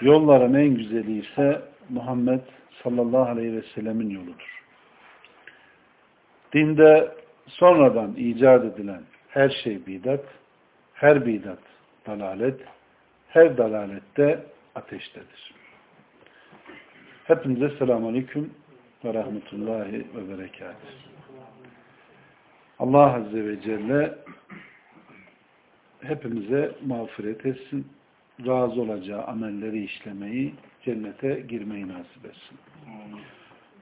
yolların en güzeli ise Muhammed sallallahu aleyhi ve sellemin yoludur. Dinde sonradan icat edilen her şey bidat, her bidat dalalet, her dalalette ateştedir. Hepinize selamun aleyküm ve rahmetullahi ve berekatuhu. Allah Azze ve Celle hepimize mağfiret etsin. Razı olacağı amelleri işlemeyi, cennete girmeyi nasip etsin.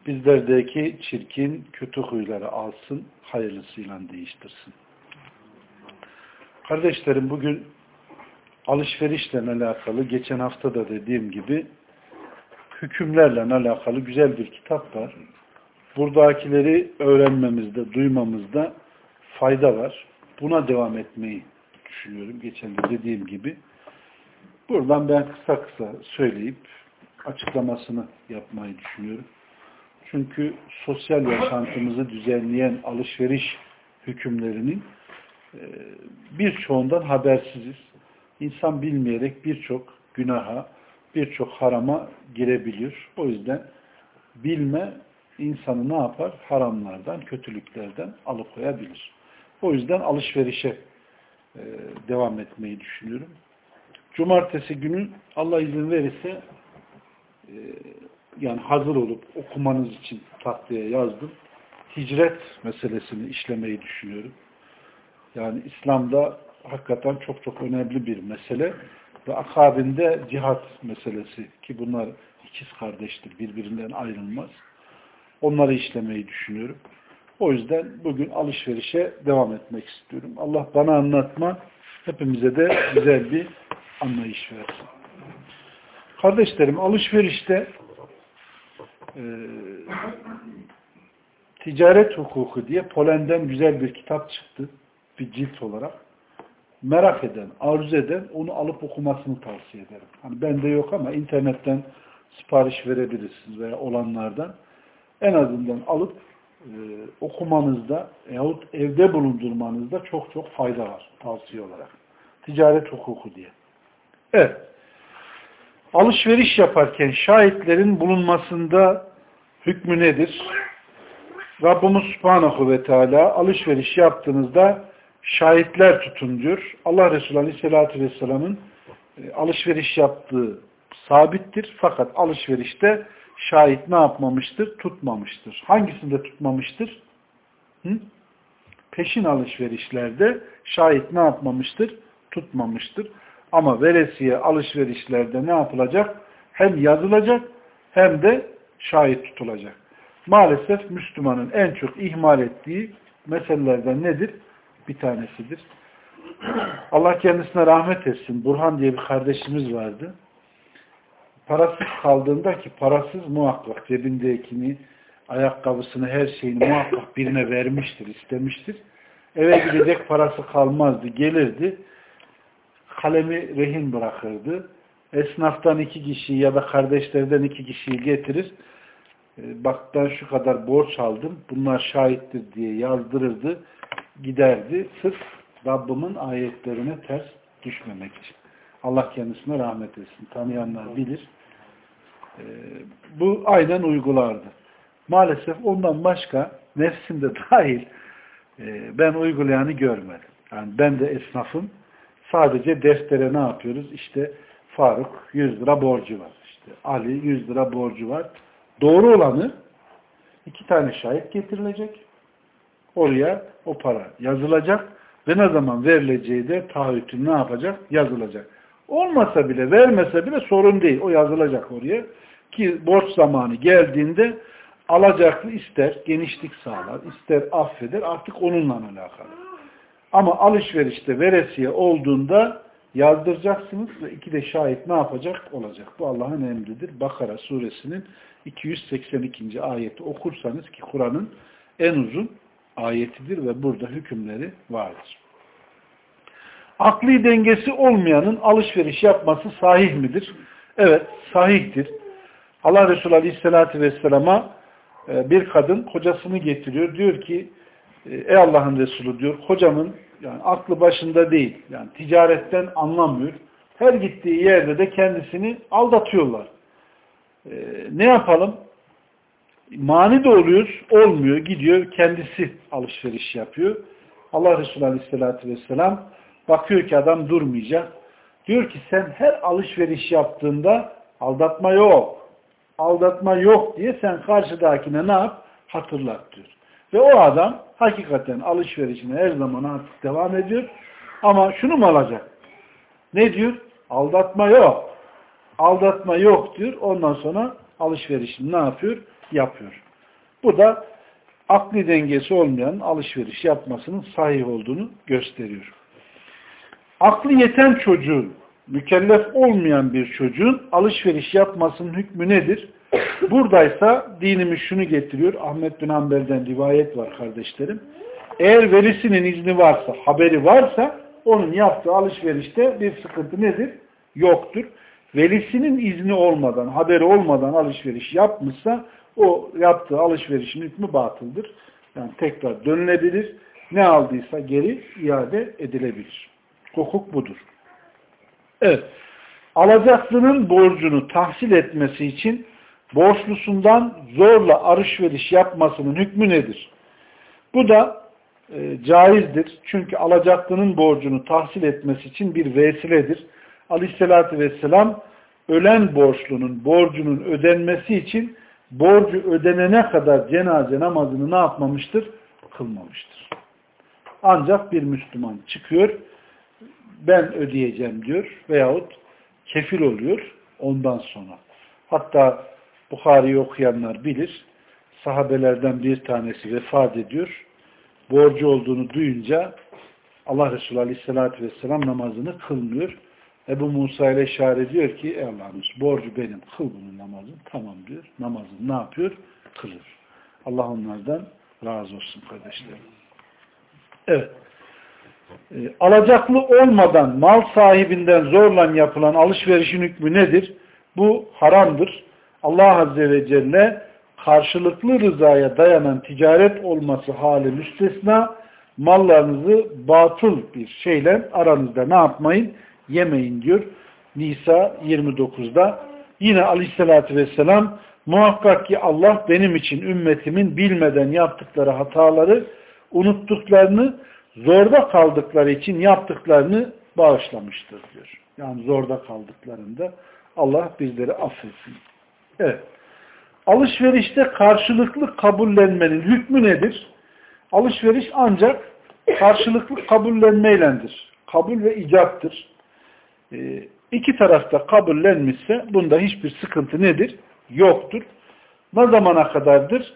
Bizlerdeki çirkin, kötü huyları alsın, hayırlısıyla değiştirsin. Kardeşlerim bugün alışverişle alakalı, geçen hafta da dediğim gibi hükümlerle alakalı güzel bir kitap var. Buradakileri öğrenmemizde, duymamızda fayda var. Buna devam etmeyi düşünüyorum. Geçen de dediğim gibi. Buradan ben kısa kısa söyleyip açıklamasını yapmayı düşünüyorum. Çünkü sosyal yaşantımızı düzenleyen alışveriş hükümlerinin birçoğundan habersiziz. İnsan bilmeyerek birçok günaha, birçok harama girebiliyor. O yüzden bilme insanı ne yapar? Haramlardan, kötülüklerden alıkoyabilir. O yüzden alışverişe devam etmeyi düşünüyorum. Cumartesi günü Allah izin verirse yani hazır olup okumanız için tahtaya yazdım. Hicret meselesini işlemeyi düşünüyorum. Yani İslam'da hakikaten çok çok önemli bir mesele ve akabinde cihat meselesi ki bunlar ikiz kardeştir, birbirinden ayrılmaz. Onları işlemeyi düşünüyorum. O yüzden bugün alışverişe devam etmek istiyorum. Allah bana anlatma, hepimize de güzel bir anlayış versin. Kardeşlerim alışverişte e, ticaret hukuku diye Polen'den güzel bir kitap çıktı. Bir cilt olarak. Merak eden, arzu eden onu alıp okumasını tavsiye ederim. Hani bende yok ama internetten sipariş verebilirsiniz veya olanlardan. En azından alıp e, okumanızda yahut evde bulundurmanızda çok çok fayda var tavsiye olarak. Ticaret hukuku diye. Evet. Alışveriş yaparken şahitlerin bulunmasında hükmü nedir? Rabbimiz Subhanahu ve Teala alışveriş yaptığınızda şahitler tutun diyor. Allah Resulü Aleyhisselatü Vesselam'ın e, alışveriş yaptığı sabittir. Fakat alışverişte şahit ne yapmamıştır? Tutmamıştır. Hangisinde tutmamıştır? Hı? Peşin alışverişlerde şahit ne yapmamıştır? Tutmamıştır. Ama veresiye alışverişlerde ne yapılacak? Hem yazılacak hem de şahit tutulacak. Maalesef Müslümanın en çok ihmal ettiği meselelerden nedir? Bir tanesidir. Allah kendisine rahmet etsin. Burhan diye bir kardeşimiz vardı. Parasız kaldığında ki parasız muhakkak cebindekini, ayakkabısını, her şeyini muhakkak birine vermiştir, istemiştir. Eve gidecek parası kalmazdı. Gelirdi kalemi rehin bırakırdı. Esnaftan iki kişi ya da kardeşlerden iki kişiyi getirir. E, bak ben şu kadar borç aldım. Bunlar şahittir diye yazdırırdı. Giderdi. Sırf Rabbimin ayetlerine ters düşmemek için. Allah kendisine rahmet etsin. Tanıyanlar bilir. E, bu aynen uygulardı. Maalesef ondan başka nefsimde dahil e, ben uygulayanı görmedim. Yani ben de esnafım Sadece deftere ne yapıyoruz? İşte Faruk 100 lira borcu var. İşte Ali 100 lira borcu var. Doğru olanı iki tane şahit getirilecek. Oraya o para yazılacak ve ne zaman verileceği de taahhütün ne yapacak? Yazılacak. Olmasa bile, vermese bile sorun değil. O yazılacak oraya. Ki borç zamanı geldiğinde alacaklı ister genişlik sağlar, ister affeder. Artık onunla alakalı. Ama alışverişte veresiye olduğunda yazdıracaksınız ve iki de şahit ne yapacak? Olacak. Bu Allah'ın emridir. Bakara suresinin 282. ayeti okursanız ki Kur'an'ın en uzun ayetidir ve burada hükümleri vardır. Akli dengesi olmayanın alışveriş yapması sahih midir? Evet, sahihtir. Allah Resulü Aleyhisselatü Vesselam'a e, bir kadın kocasını getiriyor. Diyor ki, ey Allah'ın Resulü diyor, kocamın yani aklı başında değil, yani ticaretten anlamıyor. Her gittiği yerde de kendisini aldatıyorlar. E, ne yapalım? Mani de oluyor, olmuyor, gidiyor, kendisi alışveriş yapıyor. Allah Resulü Aleyhisselatü Vesselam bakıyor ki adam durmayacak. Diyor ki sen her alışveriş yaptığında aldatma yok. Aldatma yok diye sen karşıdakine ne yap? Hatırlat diyor. Ve o adam hakikaten alışverişine her zaman artık devam ediyor. Ama şunu mu alacak? Ne diyor? Aldatma yok. Aldatma yok diyor. Ondan sonra alışverişini ne yapıyor? Yapıyor. Bu da akli dengesi olmayan alışveriş yapmasının sahih olduğunu gösteriyor. Aklı yeten çocuğun, mükellef olmayan bir çocuğun alışveriş yapmasının hükmü nedir? Buradaysa dinimiz şunu getiriyor. Ahmet bin Hanbel'den rivayet var kardeşlerim. Eğer velisinin izni varsa, haberi varsa onun yaptığı alışverişte bir sıkıntı nedir? Yoktur. Velisinin izni olmadan, haberi olmadan alışveriş yapmışsa o yaptığı alışverişin hükmü batıldır. Yani tekrar dönülebilir. Ne aldıysa geri iade edilebilir. Hukuk budur. Evet. Alacaklının borcunu tahsil etmesi için borçlusundan zorla alışveriş yapmasının hükmü nedir? Bu da e, caizdir. Çünkü alacaklının borcunu tahsil etmesi için bir vesiledir. Aleyhissalatü vesselam ölen borçlunun borcunun ödenmesi için borcu ödenene kadar cenaze namazını ne yapmamıştır? Kılmamıştır. Ancak bir Müslüman çıkıyor, ben ödeyeceğim diyor veyahut kefil oluyor ondan sonra. Hatta Bukhari'yi okuyanlar bilir. Sahabelerden bir tanesi vefat ediyor. Borcu olduğunu duyunca Allah Resulü Aleyhisselatü Vesselam namazını kılmıyor. Ebu Musa ile işaret diyor ki ey Allah'ım borcu benim kıl bunun namazını. Tamam diyor. Namazını ne yapıyor? Kılır. Allah onlardan razı olsun kardeşlerim. Evet. E, alacaklı olmadan mal sahibinden zorla yapılan alışverişin hükmü nedir? Bu haramdır. Allah Azze ve Celle karşılıklı rızaya dayanan ticaret olması hali müstesna mallarınızı batıl bir şeyle aranızda ne yapmayın? Yemeyin diyor. Nisa 29'da. Yine aleyhissalatü vesselam muhakkak ki Allah benim için ümmetimin bilmeden yaptıkları hataları unuttuklarını zorda kaldıkları için yaptıklarını bağışlamıştır diyor. Yani zorda kaldıklarında Allah bizleri affetsin. Evet. Alışverişte karşılıklı kabullenmenin hükmü nedir? Alışveriş ancak karşılıklı kabullenmeylendir. Kabul ve icaptır. Ee, iki tarafta kabullenmişse bunda hiçbir sıkıntı nedir? Yoktur. Ne zamana kadardır?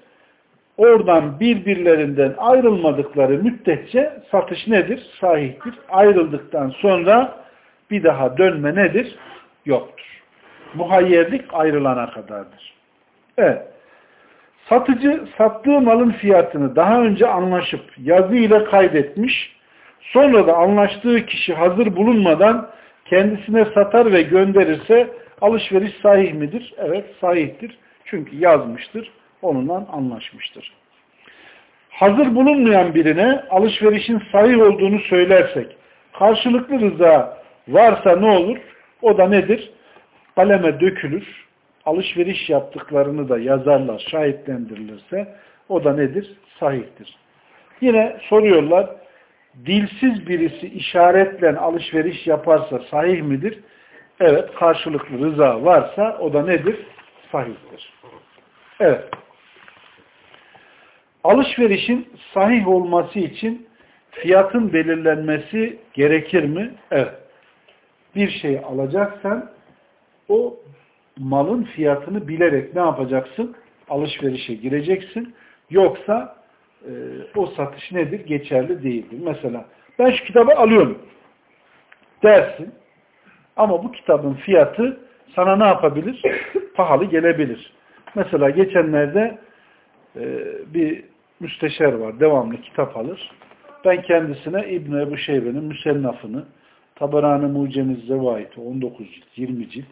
Oradan birbirlerinden ayrılmadıkları müddetçe satış nedir? Sahihtir. Ayrıldıktan sonra bir daha dönme nedir? Yoktur. Muhayyerlik ayrılana kadardır. Evet. Satıcı sattığı malın fiyatını daha önce anlaşıp yazı ile kaydetmiş, sonra da anlaştığı kişi hazır bulunmadan kendisine satar ve gönderirse alışveriş sahih midir? Evet sahihtir. Çünkü yazmıştır, onunla anlaşmıştır. Hazır bulunmayan birine alışverişin sahih olduğunu söylersek, karşılıklı rıza varsa ne olur? O da nedir? Kaleme dökülür, alışveriş yaptıklarını da yazarlar, şahitlendirilirse o da nedir? Sahihtir. Yine soruyorlar, dilsiz birisi işaretle alışveriş yaparsa sahih midir? Evet, karşılıklı rıza varsa o da nedir? Sahihtir. Evet. Alışverişin sahih olması için fiyatın belirlenmesi gerekir mi? Evet. Bir şey alacaksan o malın fiyatını bilerek ne yapacaksın? Alışverişe gireceksin. Yoksa e, o satış nedir? Geçerli değildir. Mesela ben şu kitabı alıyorum dersin. Ama bu kitabın fiyatı sana ne yapabilir? Pahalı gelebilir. Mesela geçenlerde e, bir müsteşar var. Devamlı kitap alır. Ben kendisine İbn-i Ebu Şeybe'nin müsennafını Tabarani Mucemiz Zevait'i 19 cilt, 20 cilt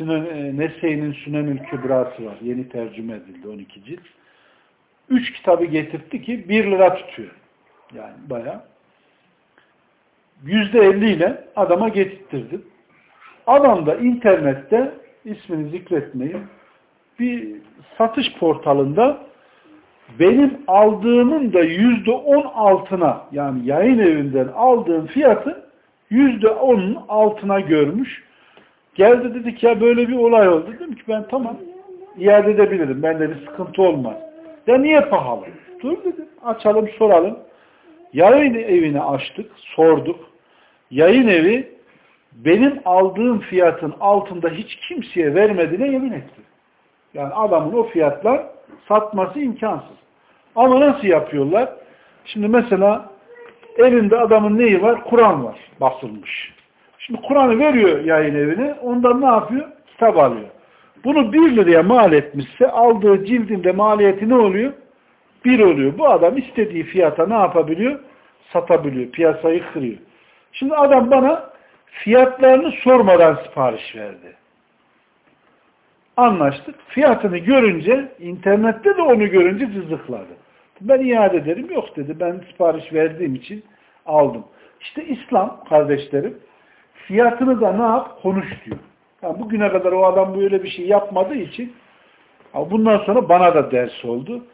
e, Nese'nin Sünenül Kübrası var. Yeni tercüme edildi 12 cilt. Üç kitabı getirtti ki bir lira tutuyor. Yani. Yüzde elli ile adama getirttirdim. Adam da internette ismini zikretmeyin bir satış portalında benim aldığımın da yüzde on altına yani yayın evinden aldığım fiyatı yüzde onun altına görmüş. Geldi dedik ya böyle bir olay oldu. Dedim ki ben tamam iade edebilirim. Bende bir sıkıntı olmaz. Ya niye pahalı? Dur dedim açalım soralım. Yayın evini açtık, sorduk. Yayın evi benim aldığım fiyatın altında hiç kimseye vermediğine yemin etti. Yani adamın o fiyatlar satması imkansız. Ama nasıl yapıyorlar? Şimdi mesela elinde adamın neyi var? Kur'an var basılmış. Şimdi Kur'an'ı veriyor yayın evine. Ondan ne yapıyor? Kitap alıyor. Bunu bir liraya mal etmişse aldığı cildinde maliyeti ne oluyor? Bir oluyor. Bu adam istediği fiyata ne yapabiliyor? Satabiliyor. Piyasayı kırıyor. Şimdi adam bana fiyatlarını sormadan sipariş verdi. Anlaştık. Fiyatını görünce, internette de onu görünce cızıkladı. Ben iade ederim. Yok dedi. Ben sipariş verdiğim için aldım. İşte İslam kardeşlerim fiyatını da ne yap? Konuş diyor. Yani bugüne kadar o adam böyle bir şey yapmadığı için bundan sonra bana da ders oldu.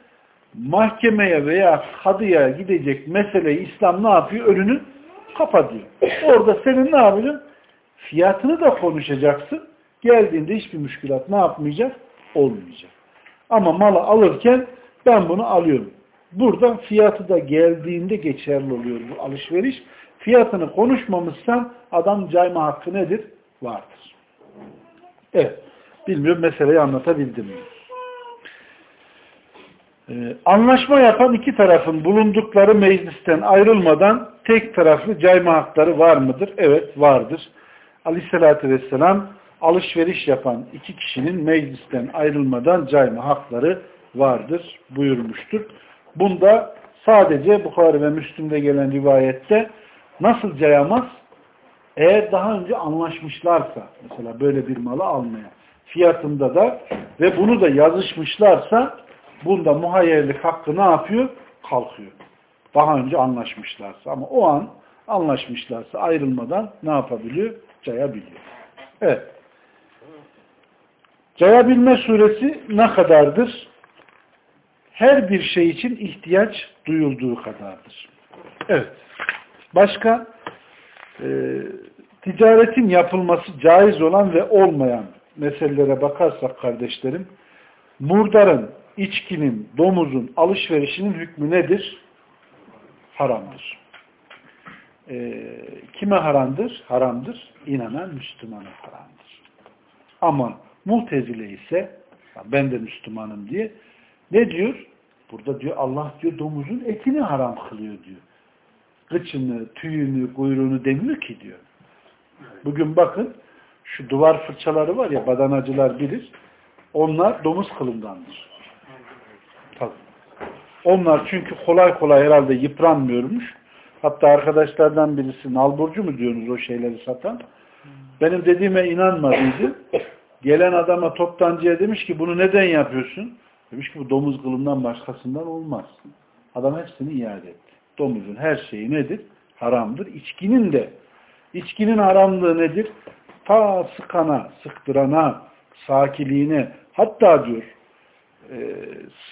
Mahkemeye veya kadıya gidecek meseleyi İslam ne yapıyor? Önünü kapatıyor. Orada senin ne yapacaksın? Fiyatını da konuşacaksın. Geldiğinde hiçbir müşkülat ne yapmayacak? Olmayacak. Ama malı alırken ben bunu alıyorum. Burada fiyatı da geldiğinde geçerli oluyor bu alışveriş. Fiyatını konuşmamışsan adam cayma hakkı nedir? Vardır. Evet. Bilmiyorum meseleyi anlatabildim mi? Ee, anlaşma yapan iki tarafın bulundukları meclisten ayrılmadan tek taraflı cayma hakları var mıdır? Evet vardır. Aleyhissalatü vesselam alışveriş yapan iki kişinin meclisten ayrılmadan cayma hakları vardır buyurmuştur. Bunda sadece Bukhari ve Müslüm'de gelen rivayette nasıl cayamaz? Eğer daha önce anlaşmışlarsa, mesela böyle bir malı almaya, fiyatında da ve bunu da yazışmışlarsa bunda muhayyerlik hakkı ne yapıyor? Kalkıyor. Daha önce anlaşmışlarsa ama o an anlaşmışlarsa ayrılmadan ne yapabiliyor? Cayabiliyor. Evet. Cayabilme suresi ne kadardır? Her bir şey için ihtiyaç duyulduğu kadardır. Evet. Başka e, ticaretin yapılması caiz olan ve olmayan meselelere bakarsak kardeşlerim, murdarın, içkinin, domuzun alışverişinin hükmü nedir? Haramdır. E, kime haramdır? Haramdır. İnanan Müslümana haramdır. Ama Muhtezile ise ben de Müslümanım diye ne diyor? Burada diyor Allah diyor domuzun etini haram kılıyor diyor. Kıçını, tüyünü, kuyruğunu demiyor ki diyor. Bugün bakın şu duvar fırçaları var ya badanacılar bilir. Onlar domuz kılındandır. Tabii. Onlar çünkü kolay kolay herhalde yıpranmıyormuş. Hatta arkadaşlardan birisi nalburcu mu diyorsunuz o şeyleri satan? Benim dediğime inanmadıydı. Gelen adama toptancıya demiş ki bunu neden yapıyorsun? Demiş ki bu domuz kılından başkasından olmaz. Adam hepsini iade etti. Domuzun her şeyi nedir? Haramdır. İçkinin de. İçkinin haramlığı nedir? Ta sıkana, sıktırana, sakiliğine hatta diyor e,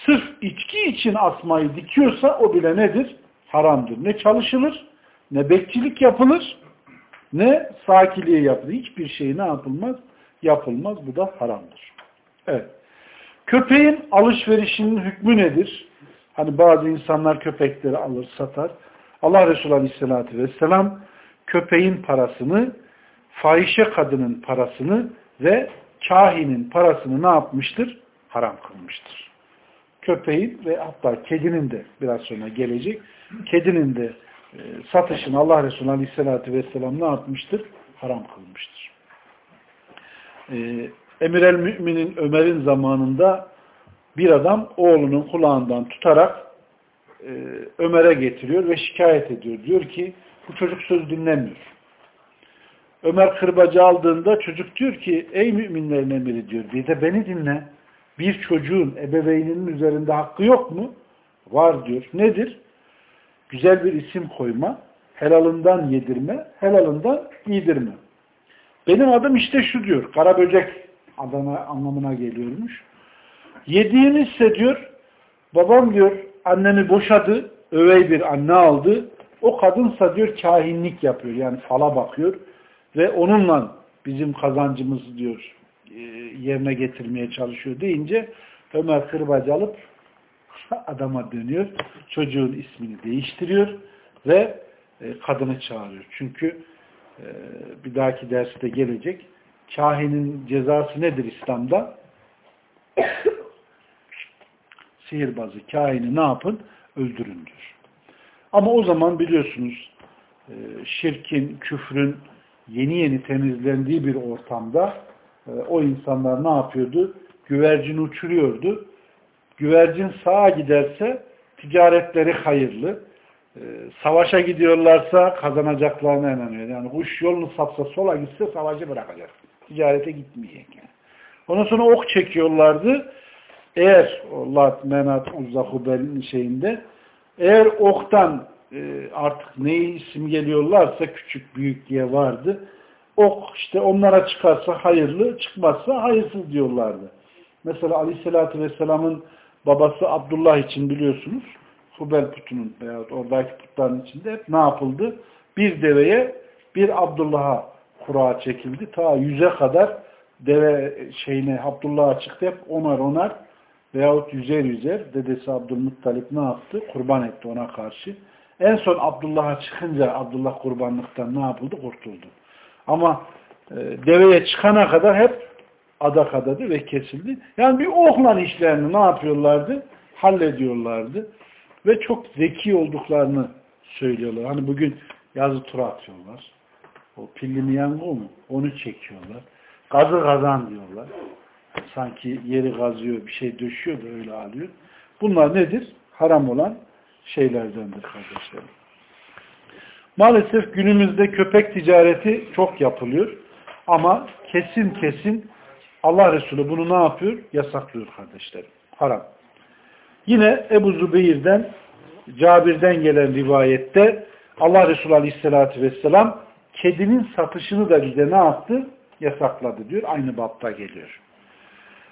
sırf içki için asmayı dikiyorsa o bile nedir? Haramdır. Ne çalışılır, ne bekçilik yapılır, ne sakiliğe yapılır. Hiçbir şey ne yapılmaz? yapılmaz. Bu da haramdır. Evet. Köpeğin alışverişinin hükmü nedir? Hani bazı insanlar köpekleri alır, satar. Allah Resulü Aleyhisselatü Vesselam köpeğin parasını, fahişe kadının parasını ve kahinin parasını ne yapmıştır? Haram kılmıştır. Köpeğin ve hatta kedinin de biraz sonra gelecek. Kedinin de e, satışını Allah Resulü Aleyhisselatü Vesselam ne yapmıştır? haram kılmıştır. Ee, Emir el Mümin'in Ömer'in zamanında bir adam oğlunun kulağından tutarak e, Ömer'e getiriyor ve şikayet ediyor. Diyor ki bu çocuk söz dinlemiyor. Ömer kırbacı aldığında çocuk diyor ki ey müminlerin emiri diyor bir de beni dinle. Bir çocuğun ebeveyninin üzerinde hakkı yok mu? Var diyor. Nedir? Güzel bir isim koyma, helalından yedirme, helalından giydirme. Benim adım işte şu diyor. Kara böcek adana anlamına geliyormuş. Yediğini hissediyor. Babam diyor annemi boşadı. Övey bir anne aldı. O kadınsa diyor kahinlik yapıyor. Yani fala bakıyor. Ve onunla bizim kazancımızı diyor e, yerine getirmeye çalışıyor deyince Ömer kırbacı alıp adama dönüyor. Çocuğun ismini değiştiriyor ve e, kadını çağırıyor. Çünkü e, bir dahaki derste gelecek. Kahinin cezası nedir İslam'da? Sihirbazı, kahini ne yapın? Öldürün diyor. Ama o zaman biliyorsunuz e, şirkin, küfrün yeni yeni temizlendiği bir ortamda e, o insanlar ne yapıyordu? Güvercin uçuruyordu. Güvercin sağa giderse ticaretleri hayırlı. E, savaşa gidiyorlarsa kazanacaklarına inanıyor. Yani kuş yolunu sapsa sola gitse savaşı bırakacak. Ticarete gitmeyecek. Yani. Ondan sonra ok çekiyorlardı. Eğer Lat, Menat, Uzza, Hubel'in şeyinde eğer oktan e, artık neyi isim geliyorlarsa küçük büyük diye vardı. Ok işte onlara çıkarsa hayırlı, çıkmazsa hayırsız diyorlardı. Mesela Aleyhisselatü Vesselam'ın babası Abdullah için biliyorsunuz Hubel putunun veya oradaki putların içinde hep ne yapıldı? Bir deveye bir Abdullah'a kura çekildi. Ta yüze kadar deve şeyine Abdullah'a çıktı hep onar onar veyahut yüzer yüzer dedesi Abdülmuttalip ne yaptı? Kurban etti ona karşı. En son Abdullah'a çıkınca Abdullah kurbanlıktan ne yapıldı? Kurtuldu. Ama e, deveye çıkana kadar hep adak adadı ve kesildi. Yani bir okla işlerini ne yapıyorlardı? Hallediyorlardı. Ve çok zeki olduklarını söylüyorlar. Hani bugün yazı tura atıyorlar. O pilli miyango mu? Onu çekiyorlar. Gazı kazan diyorlar. Sanki yeri gazıyor, bir şey döşüyor da öyle alıyor. Bunlar nedir? Haram olan şeylerdendir kardeşlerim. Maalesef günümüzde köpek ticareti çok yapılıyor. Ama kesin kesin Allah Resulü bunu ne yapıyor? Yasaklıyor kardeşlerim. Haram. Yine Ebu Zübeyir'den Cabir'den gelen rivayette Allah Resulü Aleyhisselatü Vesselam kedinin satışını da bize ne yaptı? Yasakladı diyor. Aynı bapta geliyor.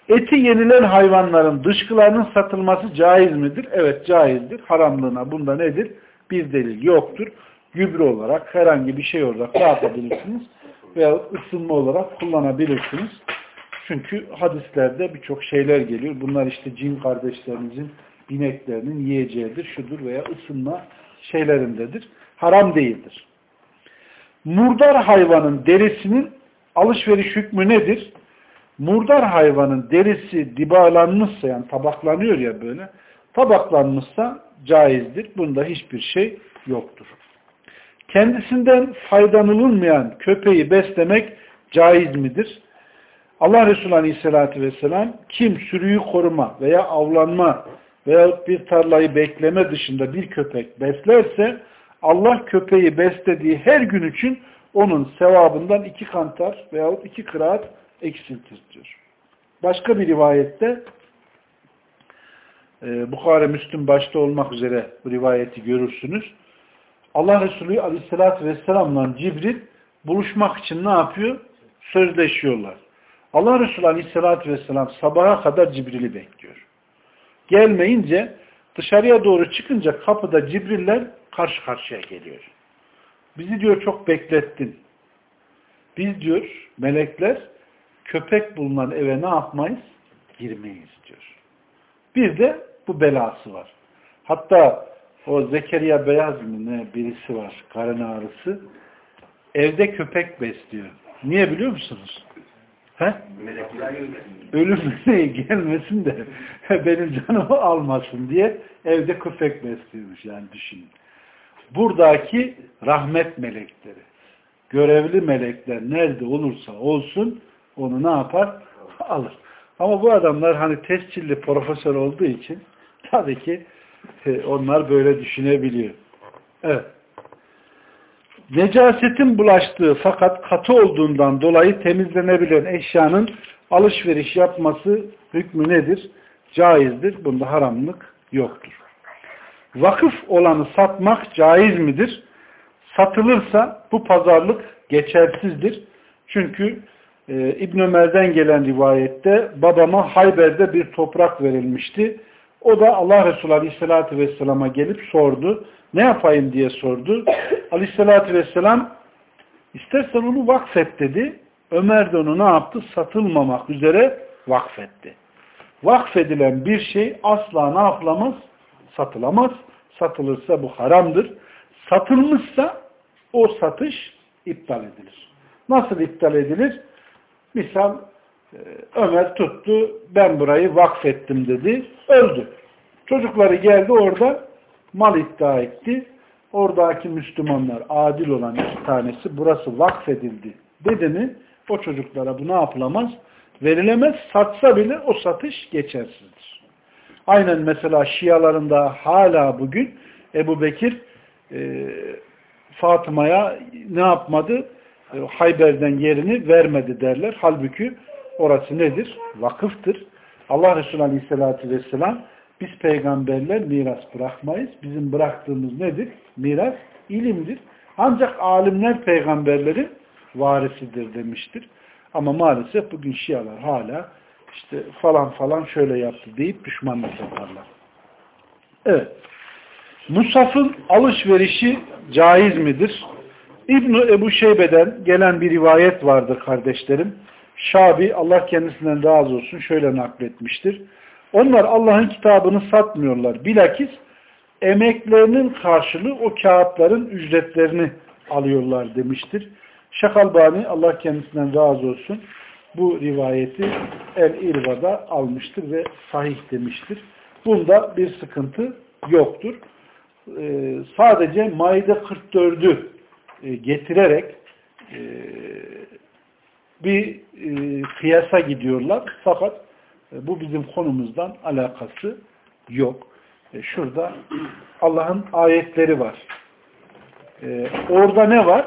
Eti yenilen hayvanların dışkılarının satılması caiz midir? Evet caizdir. Haramlığına bunda nedir? Bir delil yoktur. Gübre olarak herhangi bir şey olarak ne yapabilirsiniz? Veya ısınma olarak kullanabilirsiniz. Çünkü hadislerde birçok şeyler geliyor. Bunlar işte cin kardeşlerimizin bineklerinin yiyeceğidir, şudur veya ısınma şeylerindedir. Haram değildir. Murdar hayvanın derisinin alışveriş hükmü nedir? Murdar hayvanın derisi dibalanmışsa yani tabaklanıyor ya böyle tabaklanmışsa caizdir. Bunda hiçbir şey yoktur. Kendisinden faydalanılmayan köpeği beslemek caiz midir? Allah Resulü Aleyhisselatü Vesselam kim sürüyü koruma veya avlanma veya bir tarlayı bekleme dışında bir köpek beslerse Allah köpeği beslediği her gün için onun sevabından iki kantar veyahut iki kıraat eksiltir diyor. Başka bir rivayette e, Bukhara Müslüm başta olmak üzere bu rivayeti görürsünüz. Allah Resulü Aleyhisselatü Vesselam'la Cibril buluşmak için ne yapıyor? Sözleşiyorlar. Allah Resulü Aleyhisselatü Vesselam sabaha kadar Cibril'i bekliyor. Gelmeyince dışarıya doğru çıkınca kapıda Cibriller karşı karşıya geliyor. Bizi diyor çok beklettin. Biz diyor melekler köpek bulunan eve ne yapmayız? Girmeyiz diyor. Bir de bu belası var. Hatta o Zekeriya Beyaz mı ne birisi var karın ağrısı evde köpek besliyor. Niye biliyor musunuz? He? Ölüm meleği gelmesin de benim canımı almasın diye evde köpek besliyormuş yani düşünün. Buradaki rahmet melekleri. görevli melekler nerede olursa olsun onu ne yapar? Alır. Ama bu adamlar hani tescilli profesör olduğu için tabii ki e, onlar böyle düşünebiliyor. Evet. Necasetin bulaştığı fakat katı olduğundan dolayı temizlenebilen eşyanın alışveriş yapması hükmü nedir? Caizdir. Bunda haramlık yoktur. Vakıf olanı satmak caiz midir? Satılırsa bu pazarlık geçersizdir. Çünkü e, İbn Ömer'den gelen rivayette babama Hayber'de bir toprak verilmişti. O da Allah Resulü Aleyhisselatü Vesselam'a gelip sordu. Ne yapayım diye sordu. Aleyhisselatü Vesselam istersen onu vakfet dedi. Ömer de onu ne yaptı? Satılmamak üzere vakfetti. Vakfedilen bir şey asla ne yapılamaz? Satılamaz. Satılırsa bu haramdır. Satılmışsa o satış iptal edilir. Nasıl iptal edilir? Misal e, Ömer tuttu, ben burayı vakfettim dedi, öldü. Çocukları geldi orada mal iddia etti. Oradaki Müslümanlar adil olan iki tanesi burası vakfedildi dedi mi o çocuklara bu ne yapılamaz? Verilemez. Satsa bile o satış geçersizdir. Aynen mesela Şialarında hala bugün Ebu Bekir e, Fatıma'ya ne yapmadı? E, Hayber'den yerini vermedi derler. Halbuki orası nedir? Vakıftır. Allah Resulü Aleyhisselatü Vesselam biz peygamberler miras bırakmayız. Bizim bıraktığımız nedir? Miras ilimdir. Ancak alimler peygamberlerin varisidir demiştir. Ama maalesef bugün Şialar hala işte falan falan şöyle yaptı deyip düşmanlık yaparlar. Evet. Musaf'ın alışverişi caiz midir? İbn Ebu Şeybe'den gelen bir rivayet vardır kardeşlerim. Şabi Allah kendisinden razı olsun şöyle nakletmiştir. Onlar Allah'ın kitabını satmıyorlar. Bilakis emeklerinin karşılığı o kağıtların ücretlerini alıyorlar demiştir. Şakalbani Allah kendisinden razı olsun bu rivayeti El-İrva'da almıştır ve sahih demiştir. Bunda bir sıkıntı yoktur. Ee, sadece Maide 44'ü e, getirerek e, bir e, kıyasa gidiyorlar. Fakat e, bu bizim konumuzdan alakası yok. E, şurada Allah'ın ayetleri var. E, orada ne var?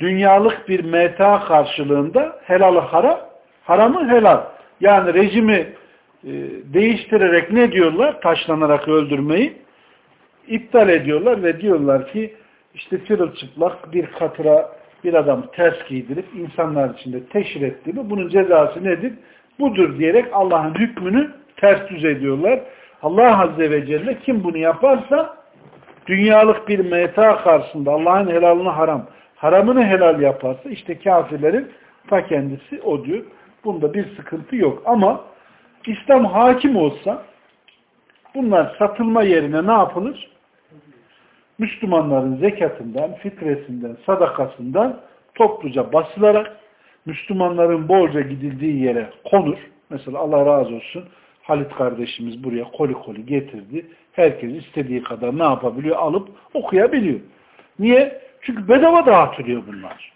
Dünyalık bir meta karşılığında helalı haram, haramı helal. Yani rejimi e, değiştirerek ne diyorlar? Taşlanarak öldürmeyi iptal ediyorlar ve diyorlar ki işte çırılçıplak bir katıra bir adam ters giydirip insanlar içinde teşhir ettiğini bunun cezası nedir? Budur diyerek Allah'ın hükmünü ters düz ediyorlar. Allah Azze ve Celle kim bunu yaparsa dünyalık bir meta karşısında Allah'ın helalını haram, haramını helal yaparsa işte kafirlerin ta kendisi o diyor. Bunda bir sıkıntı yok. Ama İslam hakim olsa bunlar satılma yerine ne yapılır? Müslümanların zekatından, fitresinden, sadakasından topluca basılarak Müslümanların borca gidildiği yere konur. Mesela Allah razı olsun Halit kardeşimiz buraya koli koli getirdi. Herkes istediği kadar ne yapabiliyor? Alıp okuyabiliyor. Niye? Çünkü bedava dağıtılıyor bunlar.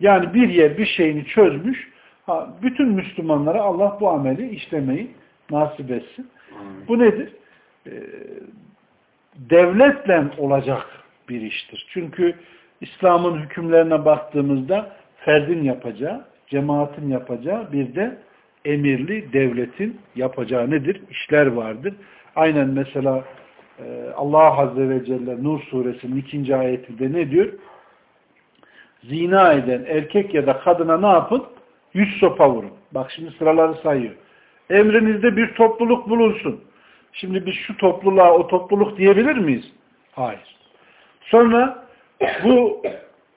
Yani bir yer bir şeyini çözmüş. Ha, bütün Müslümanlara Allah bu ameli işlemeyi nasip etsin. Bu nedir? Ee, devletle olacak bir iştir. Çünkü İslam'ın hükümlerine baktığımızda ferdin yapacağı, cemaatin yapacağı bir de emirli devletin yapacağı nedir? İşler vardır. Aynen mesela e, Allah Azze ve Celle Nur suresinin ikinci ayetinde ne diyor? Zina eden erkek ya da kadına ne yapın? Yüz sopa vurun. Bak şimdi sıraları sayıyor. Emrinizde bir topluluk bulunsun. Şimdi biz şu topluluğa o topluluk diyebilir miyiz? Hayır. Sonra bu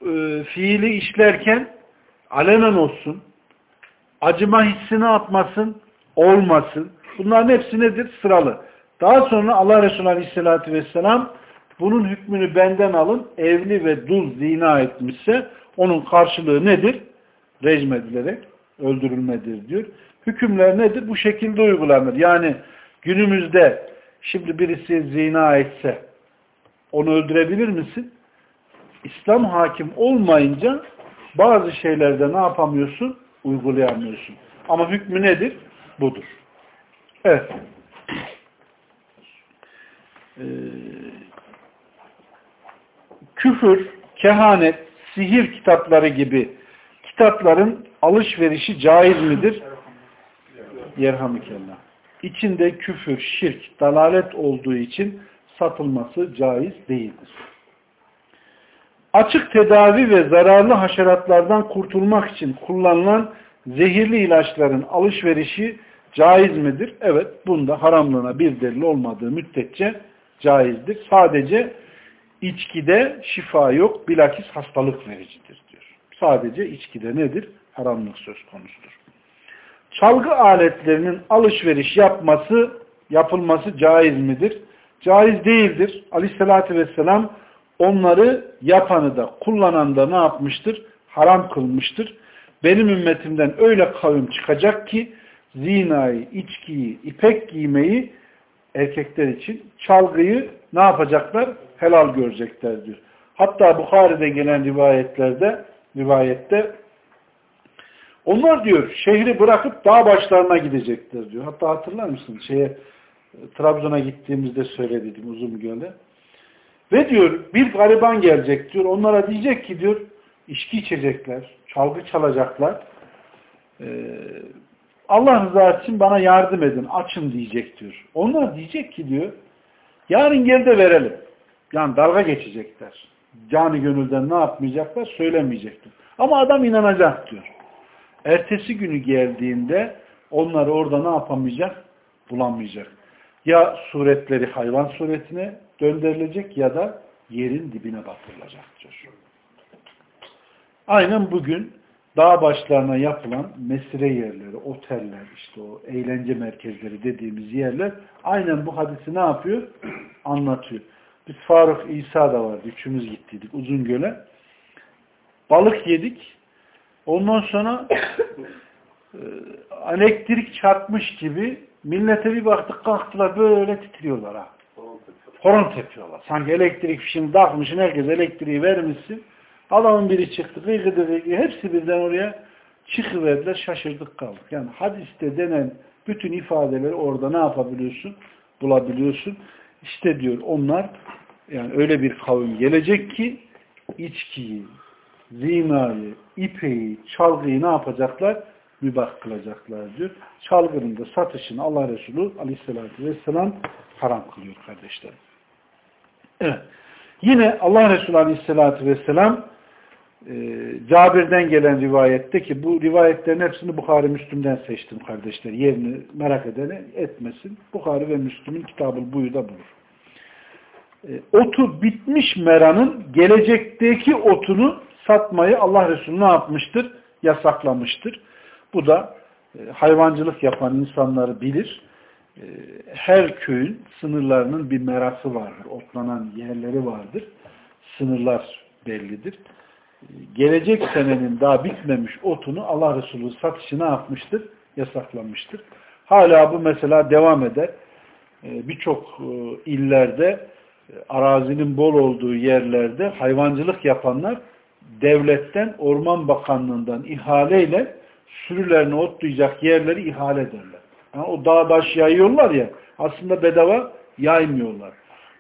e, fiili işlerken alenen olsun, acıma hissini atmasın, olmasın. Bunların hepsi nedir? Sıralı. Daha sonra Allah Resulü Aleyhisselatü Vesselam bunun hükmünü benden alın, evli ve dul zina etmişse onun karşılığı nedir? Rejim edilerek öldürülmedir diyor. Hükümler nedir? Bu şekilde uygulanır. Yani günümüzde şimdi birisi zina etse onu öldürebilir misin? İslam hakim olmayınca bazı şeylerde ne yapamıyorsun? Uygulayamıyorsun. Ama hükmü nedir? Budur. Evet. Ee, küfür, kehanet, sihir kitapları gibi kitapların alışverişi caiz midir? Yerhamdülillah. İçinde küfür, şirk, dalalet olduğu için satılması caiz değildir. Açık tedavi ve zararlı haşeratlardan kurtulmak için kullanılan zehirli ilaçların alışverişi caiz midir? Evet, bunda haramlığına bir delil olmadığı müddetçe caizdir. Sadece içkide şifa yok, bilakis hastalık vericidir diyor. Sadece içkide nedir? Haramlık söz konusudur. Çalgı aletlerinin alışveriş yapması, yapılması caiz midir? Caiz değildir. Aleyhissalatü vesselam onları yapanı da kullanan da ne yapmıştır? Haram kılmıştır. Benim ümmetimden öyle kavim çıkacak ki zinayı, içkiyi, ipek giymeyi erkekler için çalgıyı ne yapacaklar? Helal görecekler diyor. Hatta Bukhari'de gelen rivayetlerde rivayette onlar diyor şehri bırakıp dağ başlarına gidecekler diyor. Hatta hatırlar mısın? Şeye Trabzon'a gittiğimizde söyledim uzun gölde. Ve diyor bir gariban gelecek diyor. Onlara diyecek ki diyor içki içecekler, çalgı çalacaklar. Ee, Allah rızası için bana yardım edin, açın diyecek diyor. Onlar diyecek ki diyor yarın gel de verelim. Yani dalga geçecekler. Canı gönülden ne yapmayacaklar? Söylemeyecekler. Ama adam inanacak diyor. Ertesi günü geldiğinde onları orada ne yapamayacak? Bulamayacak. Ya suretleri hayvan suretine döndürülecek ya da yerin dibine batırılacak diyor. Aynen bugün dağ başlarına yapılan mesire yerleri, oteller, işte o eğlence merkezleri dediğimiz yerler aynen bu hadisi ne yapıyor? Anlatıyor. Biz Faruk İsa da vardı. Üçümüz gittiydik Uzungöl'e. Balık yedik. Ondan sonra e, elektrik çarpmış gibi millete bir baktık kalktılar böyle titriyorlar ha. Horon tepiyorlar. Sanki elektrik fişini takmışsın herkes elektriği vermişsin. Adamın biri çıktı. Gıygıdı gıygıdı. Hepsi birden oraya çıkıverdiler. Şaşırdık kaldık. Yani hadiste denen bütün ifadeleri orada ne yapabiliyorsun? Bulabiliyorsun. İşte diyor onlar yani öyle bir kavim gelecek ki içkiyi, zinayı, ipeyi, çalgıyı ne yapacaklar? Mübah kılacaklar diyor. Çalgının da satışını Allah Resulü aleyhissalatü vesselam haram kılıyor kardeşlerim. Evet. Yine Allah Resulü aleyhissalatü vesselam e, Cabir'den gelen rivayette ki bu rivayetlerin hepsini Bukhari Müslüm'den seçtim kardeşler. Yerini merak edene etmesin. Bukhari ve Müslüm'ün kitabı buyu da bulur. E, otu bitmiş meranın gelecekteki otunu satmayı Allah Resulü ne yapmıştır? Yasaklamıştır. Bu da e, hayvancılık yapan insanları bilir. E, her köyün sınırlarının bir merası vardır. Otlanan yerleri vardır. Sınırlar bellidir. E, gelecek senenin daha bitmemiş otunu Allah Resulü satışı ne yapmıştır? Yasaklamıştır. Hala bu mesela devam eder. Birçok illerde arazinin bol olduğu yerlerde hayvancılık yapanlar devletten, Orman Bakanlığı'ndan ihaleyle sürülerini otlayacak yerleri ihale ederler. Yani o dağ baş yayıyorlar ya aslında bedava yaymıyorlar.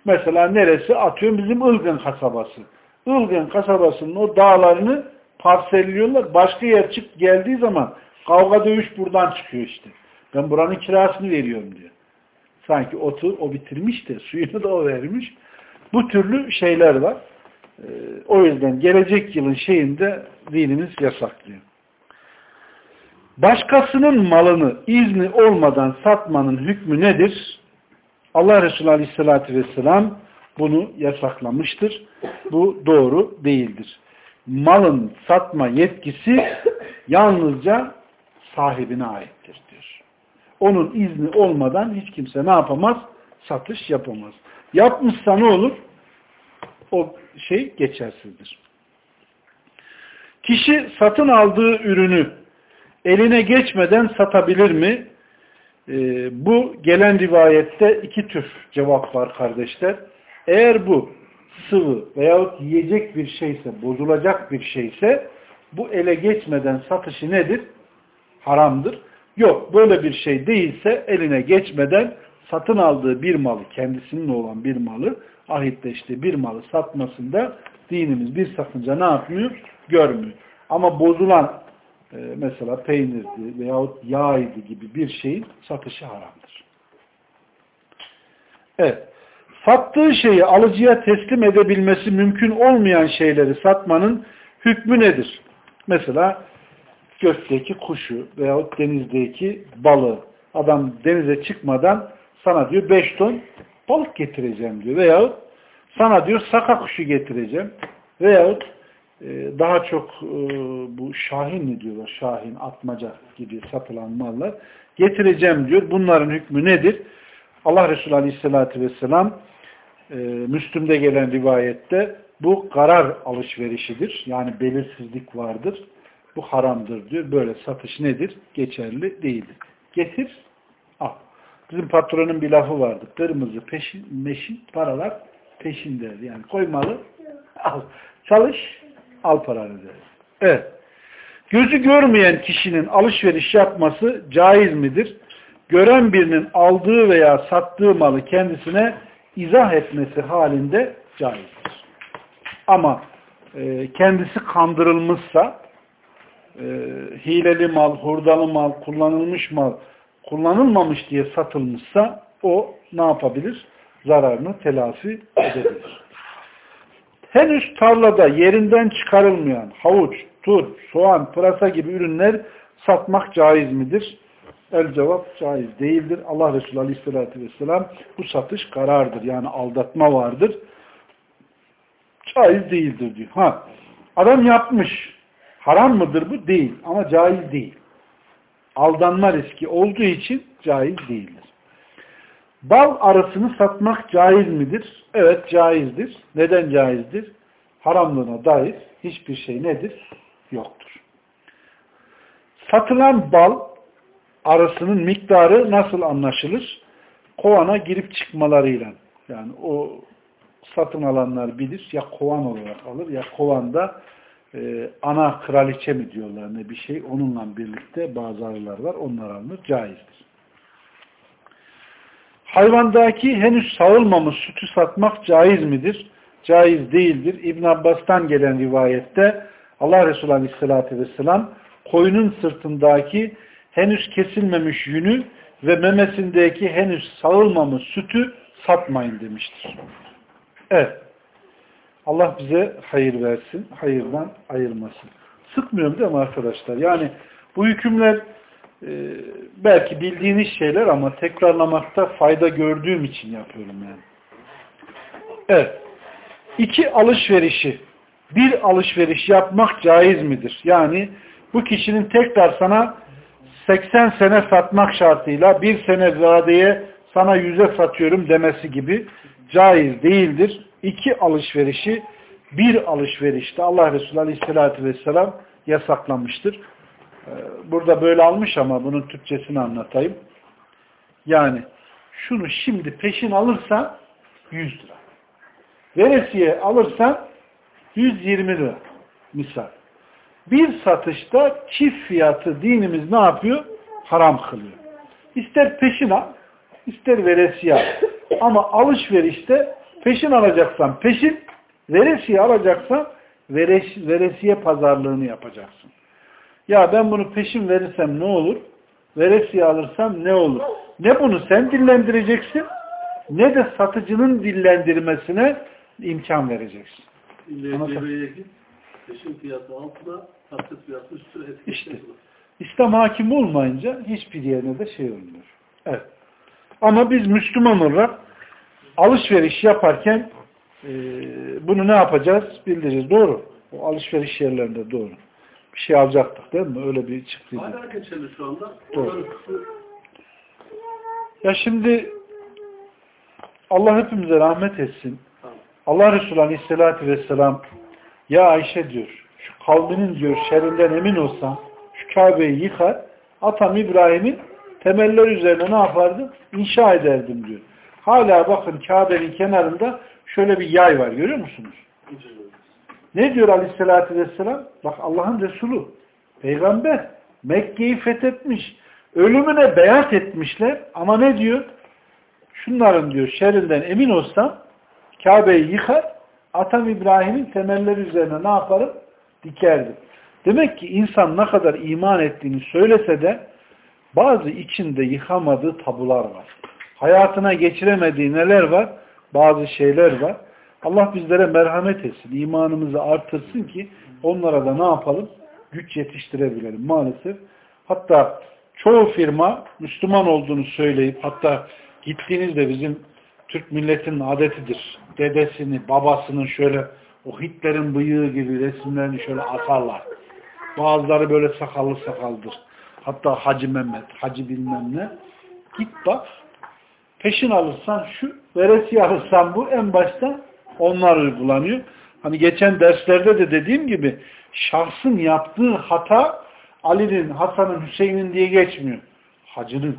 Mesela neresi? Atıyorum bizim Ilgın kasabası. Ilgın kasabasının o dağlarını parselliyorlar. Başka yer çık geldiği zaman kavga dövüş buradan çıkıyor işte. Ben buranın kirasını veriyorum diyor. Sanki otu o bitirmiş de suyunu da o vermiş. Bu türlü şeyler var. Ee, o yüzden gelecek yılın şeyinde dinimiz yasaklıyor. Başkasının malını izni olmadan satmanın hükmü nedir? Allah Resulü Aleyhisselatü Vesselam bunu yasaklamıştır. Bu doğru değildir. Malın satma yetkisi yalnızca sahibine aittir diyor. Onun izni olmadan hiç kimse ne yapamaz? Satış yapamaz. Yapmışsa ne olur? O şey geçersizdir. Kişi satın aldığı ürünü eline geçmeden satabilir mi? Ee, bu gelen rivayette iki tür cevap var kardeşler. Eğer bu sıvı veyahut yiyecek bir şeyse, bozulacak bir şeyse bu ele geçmeden satışı nedir? Haramdır. Yok böyle bir şey değilse eline geçmeden satın aldığı bir malı, kendisinin olan bir malı, ahitleştiği bir malı satmasında dinimiz bir sakınca ne yapmıyor? Görmüyor. Ama bozulan e, mesela peynirdi veyahut yağ gibi bir şeyin satışı haramdır. Evet. Sattığı şeyi alıcıya teslim edebilmesi mümkün olmayan şeyleri satmanın hükmü nedir? Mesela gökteki kuşu veyahut denizdeki balığı adam denize çıkmadan sana diyor 5 ton balık getireceğim diyor. Veyahut sana diyor saka kuşu getireceğim. Veyahut e, daha çok e, bu şahin ne diyorlar? Şahin, atmaca gibi satılan mallar getireceğim diyor. Bunların hükmü nedir? Allah Resulü Aleyhisselatü Vesselam e, Müslüm'de gelen rivayette bu karar alışverişidir. Yani belirsizlik vardır. Bu haramdır diyor. Böyle satış nedir? Geçerli değildir. Getir, al. Bizim patronun bir lafı vardı. Kırmızı peşin, meşin, paralar peşin der. Yani koymalı, al. Çalış, al paranı der. Evet. Gözü görmeyen kişinin alışveriş yapması caiz midir? Gören birinin aldığı veya sattığı malı kendisine izah etmesi halinde caizdir. Ama e, kendisi kandırılmışsa e, hileli mal, hurdalı mal, kullanılmış mal kullanılmamış diye satılmışsa o ne yapabilir? Zararını telafi edebilir. Henüz tarlada yerinden çıkarılmayan havuç, tur, soğan, pırasa gibi ürünler satmak caiz midir? El cevap caiz değildir. Allah Resulü Aleyhisselatü Vesselam bu satış karardır. Yani aldatma vardır. Caiz değildir diyor. Ha, adam yapmış. Haram mıdır bu? Değil. Ama caiz değil. Aldanma riski olduğu için caiz değildir. Bal arısını satmak caiz midir? Evet caizdir. Neden caizdir? Haramlığına dair hiçbir şey nedir? Yoktur. Satılan bal arasının miktarı nasıl anlaşılır? Kovana girip çıkmalarıyla. Yani o satın alanlar bilir. Ya kovan olarak alır ya kovanda e, ana kraliçe mi diyorlar ne bir şey. Onunla birlikte bazı arılar var. Onlar alınır. Caizdir. Hayvandaki henüz sağılmamış sütü satmak caiz midir? Caiz değildir. İbn Abbas'tan gelen rivayette Allah Resulü Aleyhisselatü Vesselam koyunun sırtındaki henüz kesilmemiş yünü ve memesindeki henüz sağılmamış sütü satmayın demiştir. Evet. Allah bize hayır versin, hayırdan ayırmasın. Sıkmıyorum değil mi arkadaşlar? Yani bu hükümler e, belki bildiğiniz şeyler ama tekrarlamakta fayda gördüğüm için yapıyorum yani. Evet. İki alışverişi, bir alışveriş yapmak caiz midir? Yani bu kişinin tekrar sana 80 sene satmak şartıyla bir sene vadeye sana yüze satıyorum demesi gibi caiz değildir. İki alışverişi bir alışverişte Allah Resulü Aleyhisselatü Vesselam yasaklamıştır. Ee, burada böyle almış ama bunun Türkçesini anlatayım. Yani şunu şimdi peşin alırsan 100 lira. Veresiye alırsan 120 lira. Misal. Bir satışta çift fiyatı dinimiz ne yapıyor? Haram kılıyor. İster peşin al, ister veresiye al. Ama alışverişte peşin alacaksan peşin, veresiye alacaksan veres veresiye pazarlığını yapacaksın. Ya ben bunu peşin verirsem ne olur? Veresiye alırsam ne olur? Ne bunu sen dillendireceksin ne de satıcının dillendirmesine imkan vereceksin. Peşin fiyatı altına, taksit fiyatı üstüne etiket İşte. İslam hakimi olmayınca hiçbir yerine de şey olmuyor. Evet. Ama biz Müslüman olarak alışveriş yaparken e, bunu ne yapacağız? Bildireceğiz. Doğru. O alışveriş yerlerinde doğru. Bir şey alacaktık değil mi? Öyle bir çıktıydı. Hala geçerli şu anda. Doğru. Ya şimdi Allah hepimize rahmet etsin. Allah Resulü Aleyhisselatü Vesselam ya Ayşe diyor şu kavminin diyor şerrinden emin olsam şu Kabe'yi yıkar atam İbrahim'in temeller üzerine ne yapardım? İnşa ederdim diyor. Hala bakın Kabe'nin kenarında şöyle bir yay var görüyor musunuz? Ne diyor aleyhissalatü vesselam? Bak Allah'ın Resulü, peygamber Mekke'yi fethetmiş. Ölümüne beyat etmişler ama ne diyor? Şunların diyor şerrinden emin olsam Kabe'yi yıkar, Atam İbrahim'in temelleri üzerine ne yaparım? Dikerdim. Demek ki insan ne kadar iman ettiğini söylese de bazı içinde yıkamadığı tabular var. Hayatına geçiremediği neler var? Bazı şeyler var. Allah bizlere merhamet etsin, imanımızı artırsın ki onlara da ne yapalım? Güç yetiştirebilelim maalesef. Hatta çoğu firma Müslüman olduğunu söyleyip hatta gittiğinizde bizim Türk milletinin adetidir. Dedesini, babasının şöyle o Hitler'in bıyığı gibi resimlerini şöyle asarlar. Bazıları böyle sakallı sakaldır. Hatta Hacı Mehmet, Hacı bilmem ne. Git bak. Peşin alırsan şu, veresiye alırsan bu en başta onlar uygulanıyor. Hani geçen derslerde de dediğim gibi şahsın yaptığı hata Ali'nin, Hasan'ın, Hüseyin'in diye geçmiyor. Hacının,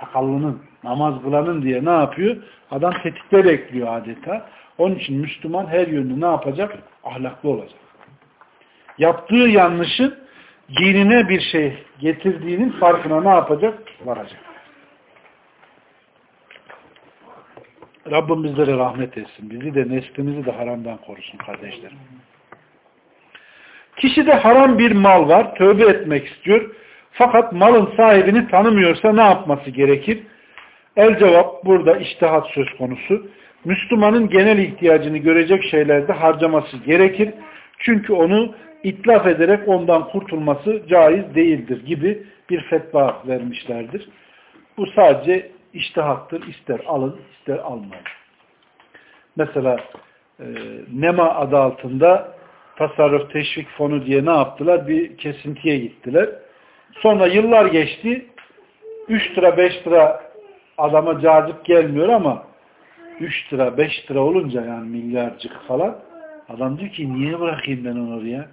sakallının, namaz kılanın diye ne yapıyor? Adam tetikte bekliyor adeta. Onun için Müslüman her yönde ne yapacak? Ahlaklı olacak. Yaptığı yanlışın dinine bir şey getirdiğinin farkına ne yapacak? Varacak. Rabbim bizlere rahmet etsin. Bizi de neslimizi de haramdan korusun kardeşlerim. Kişide haram bir mal var. Tövbe etmek istiyor. Fakat malın sahibini tanımıyorsa ne yapması gerekir? El cevap burada iştihat söz konusu. Müslümanın genel ihtiyacını görecek şeylerde harcaması gerekir. Çünkü onu itlaf ederek ondan kurtulması caiz değildir gibi bir fetva vermişlerdir. Bu sadece iştihattır. İster alın, ister almayın. Mesela e, NEMA adı altında tasarruf teşvik fonu diye ne yaptılar? Bir kesintiye gittiler. Sonra yıllar geçti. 3 lira 5 lira adama cazip gelmiyor ama 3 lira 5 lira olunca yani milyarcık falan adam diyor ki niye bırakayım ben onu oraya?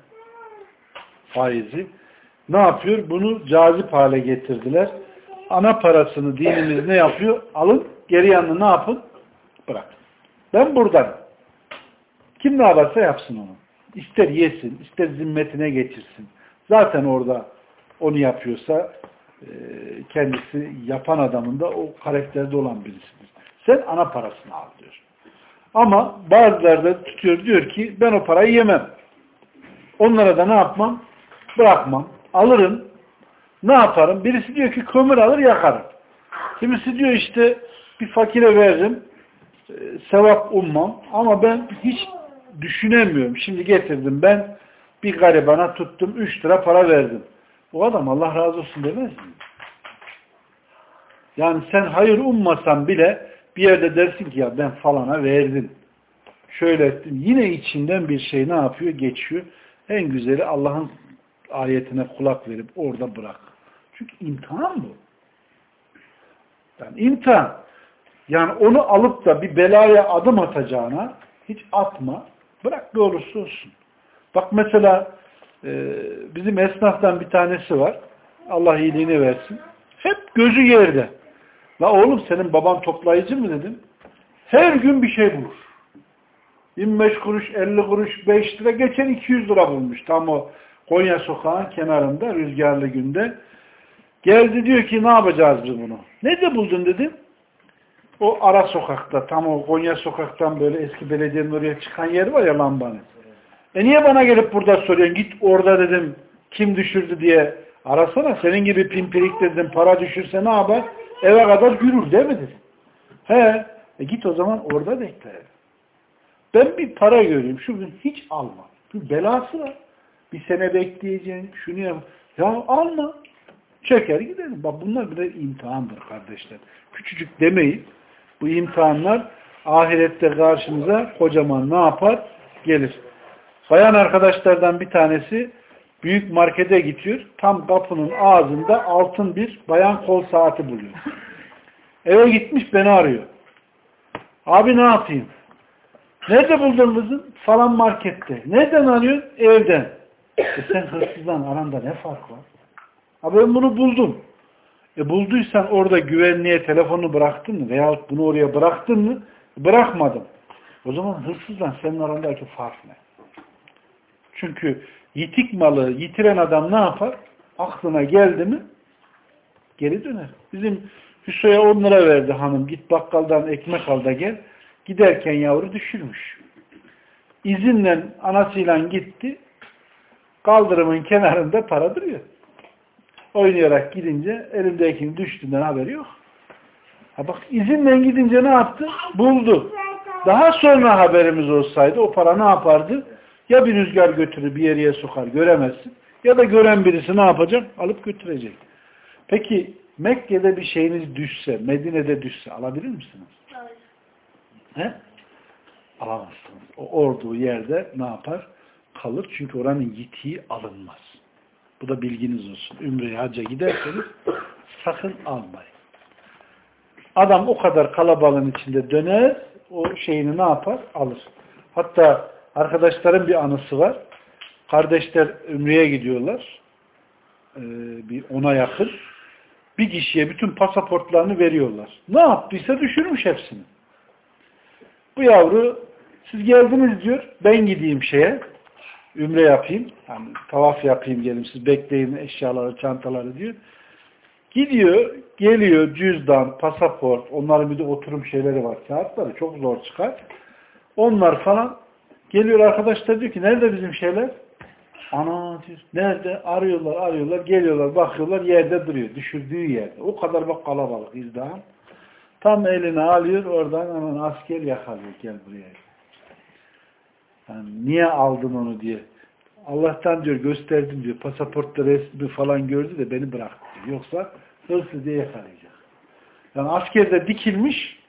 Faizi. Ne yapıyor? Bunu cazip hale getirdiler. Ana parasını dinimiz ne yapıyor? Alın geri yanını ne yapın? Bırak. Ben buradan. Kim ne yaparsa yapsın onu. İster yesin, ister zimmetine geçirsin. Zaten orada onu yapıyorsa e, kendisi yapan adamın da o karakterde olan birisidir. Sen ana parasını al diyor. Ama bazıları da tutuyor diyor ki ben o parayı yemem. Onlara da ne yapmam? Bırakmam. Alırım. Ne yaparım? Birisi diyor ki kömür alır yakarım. Kimisi diyor işte bir fakire veririm. E, sevap ummam. Ama ben hiç düşünemiyorum. Şimdi getirdim ben bir garibana tuttum 3 lira para verdim. O adam Allah razı olsun demez mi? Yani sen hayır ummasan bile bir yerde dersin ki ya ben falana verdim. Şöyle ettim. Yine içinden bir şey ne yapıyor? Geçiyor. En güzeli Allah'ın ayetine kulak verip orada bırak. Çünkü imtihan bu. Yani imtihan. Yani onu alıp da bir belaya adım atacağına hiç atma. Bırak ne olursa olsun. Bak mesela e, bizim esnaftan bir tanesi var. Allah iyiliğini versin. Hep gözü yerde. La oğlum senin baban toplayıcı mı dedim. Her gün bir şey bulur. 25 kuruş, 50 kuruş, 5 lira. Geçen 200 lira bulmuş. Tam o Konya sokağın kenarında rüzgarlı günde. Geldi diyor ki ne yapacağız biz bunu? Ne de buldun dedim. O ara sokakta, tam o Konya sokaktan böyle eski belediyenin oraya çıkan yer var ya lambanın. E niye bana gelip burada soruyorsun? Git orada dedim kim düşürdü diye arasana. Senin gibi pimpirik dedim para düşürse ne yapar? Eve kadar yürür değil mi dedim. He. E git o zaman orada bekle. Ben bir para görüyorum. Şu gün hiç alma. Bir belası var. Bir sene bekleyeceksin. Şunu yap. Ya alma. Çeker gidelim. Bak bunlar birer imtihandır kardeşler. Küçücük demeyin. Bu imtihanlar ahirette karşımıza kocaman ne yapar? Gelir. Bayan arkadaşlardan bir tanesi büyük markete gidiyor. Tam kapının ağzında altın bir bayan kol saati buluyor. Eve gitmiş beni arıyor. Abi ne yapayım? Nerede buldun kızım? Falan markette. Nereden arıyorsun? Evden. E sen hırsızdan aranda ne fark var? Abi ben bunu buldum. E bulduysan orada güvenliğe telefonu bıraktın mı? Veyahut bunu oraya bıraktın mı? Bırakmadım. O zaman hırsızla senin arandaki fark ne? Çünkü yitik malı yitiren adam ne yapar? Aklına geldi mi geri döner. Bizim Hüso'ya 10 lira verdi hanım. Git bakkaldan ekmek al da gel. Giderken yavru düşürmüş. İzinle anasıyla gitti. Kaldırımın kenarında para duruyor. Oynayarak gidince elimdekinin düştüğünden haberi yok. Ha bak izinle gidince ne yaptı? Buldu. Daha sonra haberimiz olsaydı o para ne yapardı? Ya bir rüzgar götürür bir yere sokar göremezsin. Ya da gören birisi ne yapacak? Alıp götürecek. Peki Mekke'de bir şeyiniz düşse, Medine'de düşse alabilir misiniz? Hayır. He? Alamazsınız. O olduğu yerde ne yapar? Kalır. Çünkü oranın yitiği alınmaz. Bu da bilginiz olsun. Ümre'ye hacca giderseniz sakın almayın. Adam o kadar kalabalığın içinde döner, o şeyini ne yapar? Alır. Hatta arkadaşların bir anısı var. Kardeşler Ümre'ye gidiyorlar. Ee, bir ona yakın. Bir kişiye bütün pasaportlarını veriyorlar. Ne yaptıysa düşürmüş hepsini. Bu yavru siz geldiniz diyor. Ben gideyim şeye. Ümre yapayım. Yani tavaf yapayım gelin. Siz bekleyin eşyaları, çantaları diyor. Gidiyor, geliyor cüzdan, pasaport, onların bir de oturum şeyleri var. Kağıtları çok zor çıkar. Onlar falan geliyor arkadaşlar diyor ki nerede bizim şeyler? Ana diyor. Nerede? Arıyorlar, arıyorlar, geliyorlar, bakıyorlar yerde duruyor. Düşürdüğü yerde. O kadar bak kalabalık izdiham. Tam eline alıyor oradan hemen asker yakalıyor. Gel buraya. Yani niye aldın onu diye. Allah'tan diyor gösterdim diyor. Pasaportta resmi falan gördü de beni bıraktı diyor. Yoksa hırsız diye yakalayacak. Yani askerde dikilmiş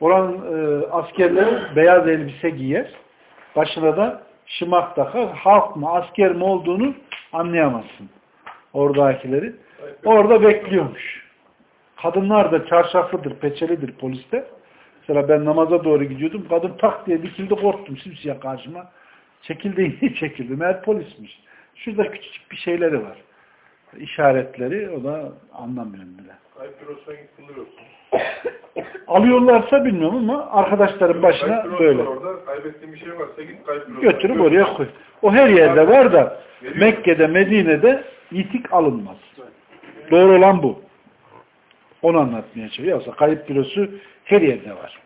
oranın e, askerleri beyaz elbise giyer. Başına da şımak takar. Halk mı asker mi olduğunu anlayamazsın. Oradakileri. Orada bekliyormuş. Kadınlar da çarşaflıdır, peçelidir poliste. Mesela ben namaza doğru gidiyordum. Kadın tak diye dikildi korktum simsiyah karşıma. Çekildi çekildi. Meğer polismiş. Şurada küçücük bir şeyleri var. İşaretleri o da anlamıyorum bile. Kayıp bürosuna git buluyorsun. Alıyorlarsa bilmiyorum ama arkadaşların başına Kayıp böyle. Orada kaybettiğin bir şey varsa git kayıp bürosuna. Götürüp oraya koy. O her yerde var da Mekke'de, Medine'de yitik alınmaz. Doğru olan bu. Onu anlatmaya çalışıyor. Yoksa kayıp bürosu her yerde var.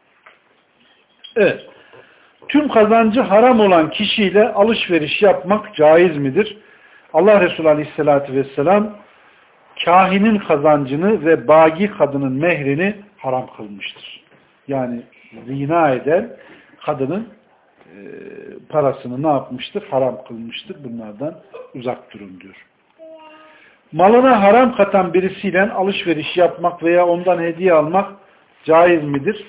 Evet. Tüm kazancı haram olan kişiyle alışveriş yapmak caiz midir? Allah Resulü Aleyhisselatü Vesselam kahinin kazancını ve bagi kadının mehrini haram kılmıştır. Yani zina eden kadının e, parasını ne yapmıştır? Haram kılmıştır. Bunlardan uzak durun diyor. Malına haram katan birisiyle alışveriş yapmak veya ondan hediye almak caiz midir?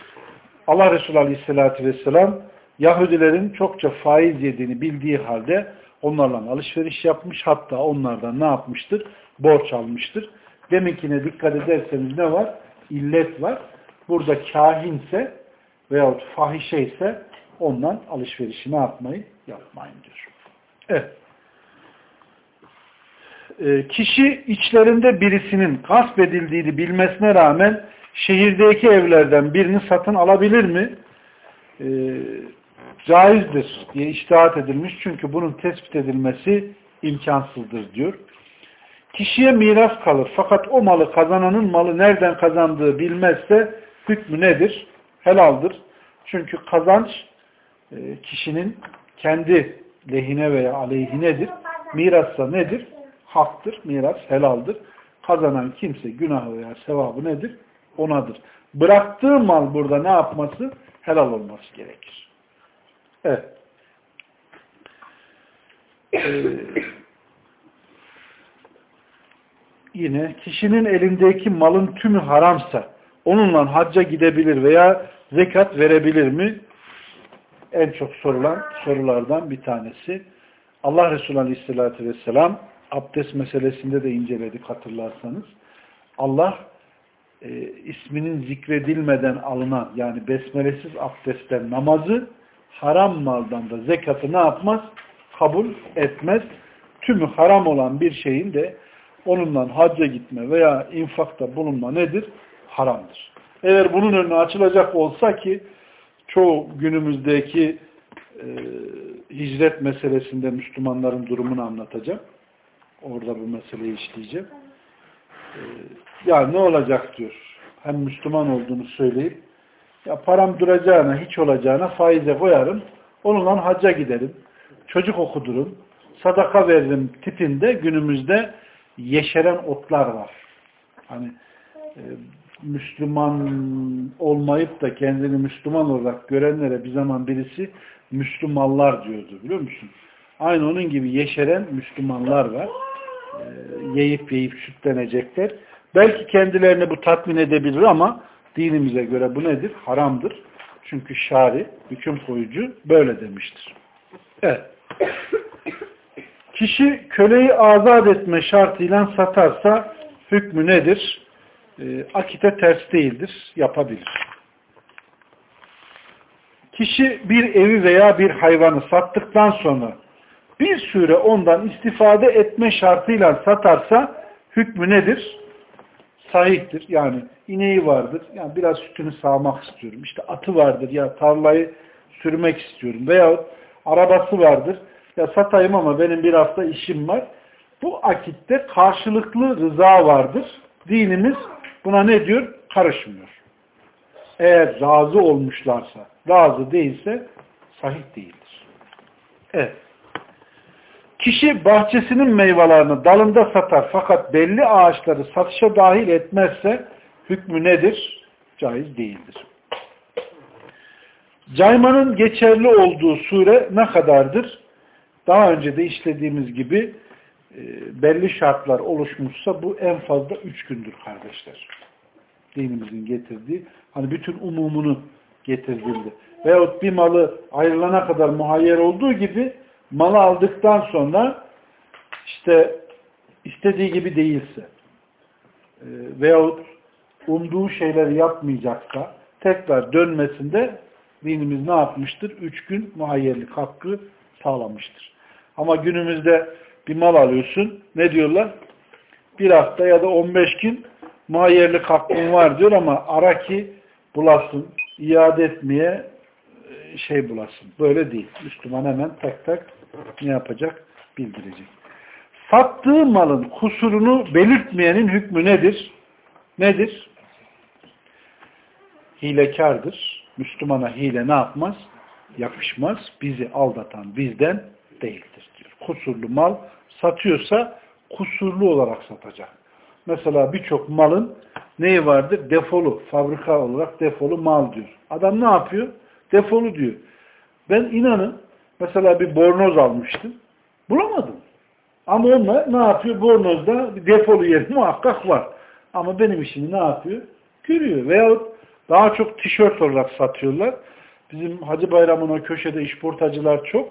Allah Resulü Aleyhisselatü Vesselam Yahudilerin çokça faiz yediğini bildiği halde onlarla alışveriş yapmış. Hatta onlardan ne yapmıştır? Borç almıştır. Deminkine dikkat ederseniz ne var? İllet var. Burada kahinse veyahut fahişe ise ondan alışverişi ne yapmayın? Yapmayın diyor. Evet. Ee, kişi içlerinde birisinin gasp edildiğini bilmesine rağmen şehirdeki evlerden birini satın alabilir mi? Ee, caizdir diye iştihat edilmiş. Çünkü bunun tespit edilmesi imkansızdır diyor. Kişiye miras kalır. Fakat o malı kazananın malı nereden kazandığı bilmezse hükmü nedir? Helaldir. Çünkü kazanç e, kişinin kendi lehine veya aleyhinedir. Mirassa nedir? Haktır. Miras helaldir. Kazanan kimse günahı veya sevabı nedir? Onadır. Bıraktığı mal burada ne yapması? Helal olması gerekir. Evet. Ee, yine kişinin elindeki malın tümü haramsa onunla hacca gidebilir veya zekat verebilir mi? En çok sorulan sorulardan bir tanesi. Allah Resulü Aleyhisselatü Vesselam abdest meselesinde de inceledik hatırlarsanız. Allah e, isminin zikredilmeden alınan yani besmelesiz abdestten namazı haram maldan da zekatı ne yapmaz? Kabul etmez. Tümü haram olan bir şeyin de onunla hacca gitme veya infakta bulunma nedir? Haramdır. Eğer bunun önüne açılacak olsa ki çoğu günümüzdeki e, hicret meselesinde Müslümanların durumunu anlatacağım. Orada bu meseleyi işleyeceğim. E, ya ne olacak diyor. Hem Müslüman olduğunu söyleyip ya param duracağına, hiç olacağına faize koyarım. Onunla hacca giderim. Çocuk okudurum. Sadaka veririm tipinde günümüzde yeşeren otlar var. Hani e, Müslüman olmayıp da kendini Müslüman olarak görenlere bir zaman birisi Müslümanlar diyordu biliyor musun? Aynı onun gibi yeşeren Müslümanlar var. E, yiyip yiyip sütlenecekler. Belki kendilerini bu tatmin edebilir ama dinimize göre bu nedir? Haramdır. Çünkü şari, hüküm koyucu böyle demiştir. Evet. Kişi köleyi azat etme şartıyla satarsa hükmü nedir? E, akite ters değildir. Yapabilir. Kişi bir evi veya bir hayvanı sattıktan sonra bir süre ondan istifade etme şartıyla satarsa hükmü nedir? Sahihtir. Yani ineği vardır. Yani biraz sütünü sağmak istiyorum. İşte atı vardır. Ya tarlayı sürmek istiyorum. Veyahut arabası vardır. Ya satayım ama benim bir hafta işim var. Bu akitte karşılıklı rıza vardır. Dinimiz buna ne diyor? Karışmıyor. Eğer razı olmuşlarsa, razı değilse sahih değildir. Evet. Kişi bahçesinin meyvelerini dalında satar fakat belli ağaçları satışa dahil etmezse hükmü nedir? Caiz değildir. Caymanın geçerli olduğu sure ne kadardır? Daha önce de işlediğimiz gibi e, belli şartlar oluşmuşsa bu en fazla üç gündür kardeşler. Dinimizin getirdiği, hani bütün umumunu getirildi. Veyahut bir malı ayrılana kadar muhayyer olduğu gibi malı aldıktan sonra işte istediği gibi değilse e, veyahut umduğu şeyleri yapmayacaksa tekrar dönmesinde dinimiz ne yapmıştır? Üç gün muhayyerlik hakkı sağlamıştır. Ama günümüzde bir mal alıyorsun. Ne diyorlar? Bir hafta ya da 15 gün muhayyerlik hakkın var diyor ama ara ki bulasın, iade etmeye e, şey bulasın. Böyle değil. Müslüman hemen tak tak ne yapacak? Bildirecek. Sattığı malın kusurunu belirtmeyenin hükmü nedir? Nedir? Hilekardır. Müslümana hile ne yapmaz? Yapışmaz. Bizi aldatan bizden değildir diyor. Kusurlu mal satıyorsa kusurlu olarak satacak. Mesela birçok malın neyi vardır? Defolu. Fabrika olarak defolu mal diyor. Adam ne yapıyor? Defolu diyor. Ben inanın mesela bir bornoz almıştım. Bulamadım. Ama onlar ne yapıyor? Bornozda bir defolu yeri muhakkak var. Ama benim işimi ne yapıyor? Görüyor. Veyahut daha çok tişört olarak satıyorlar. Bizim Hacı Bayramı'na köşede işportacılar çok.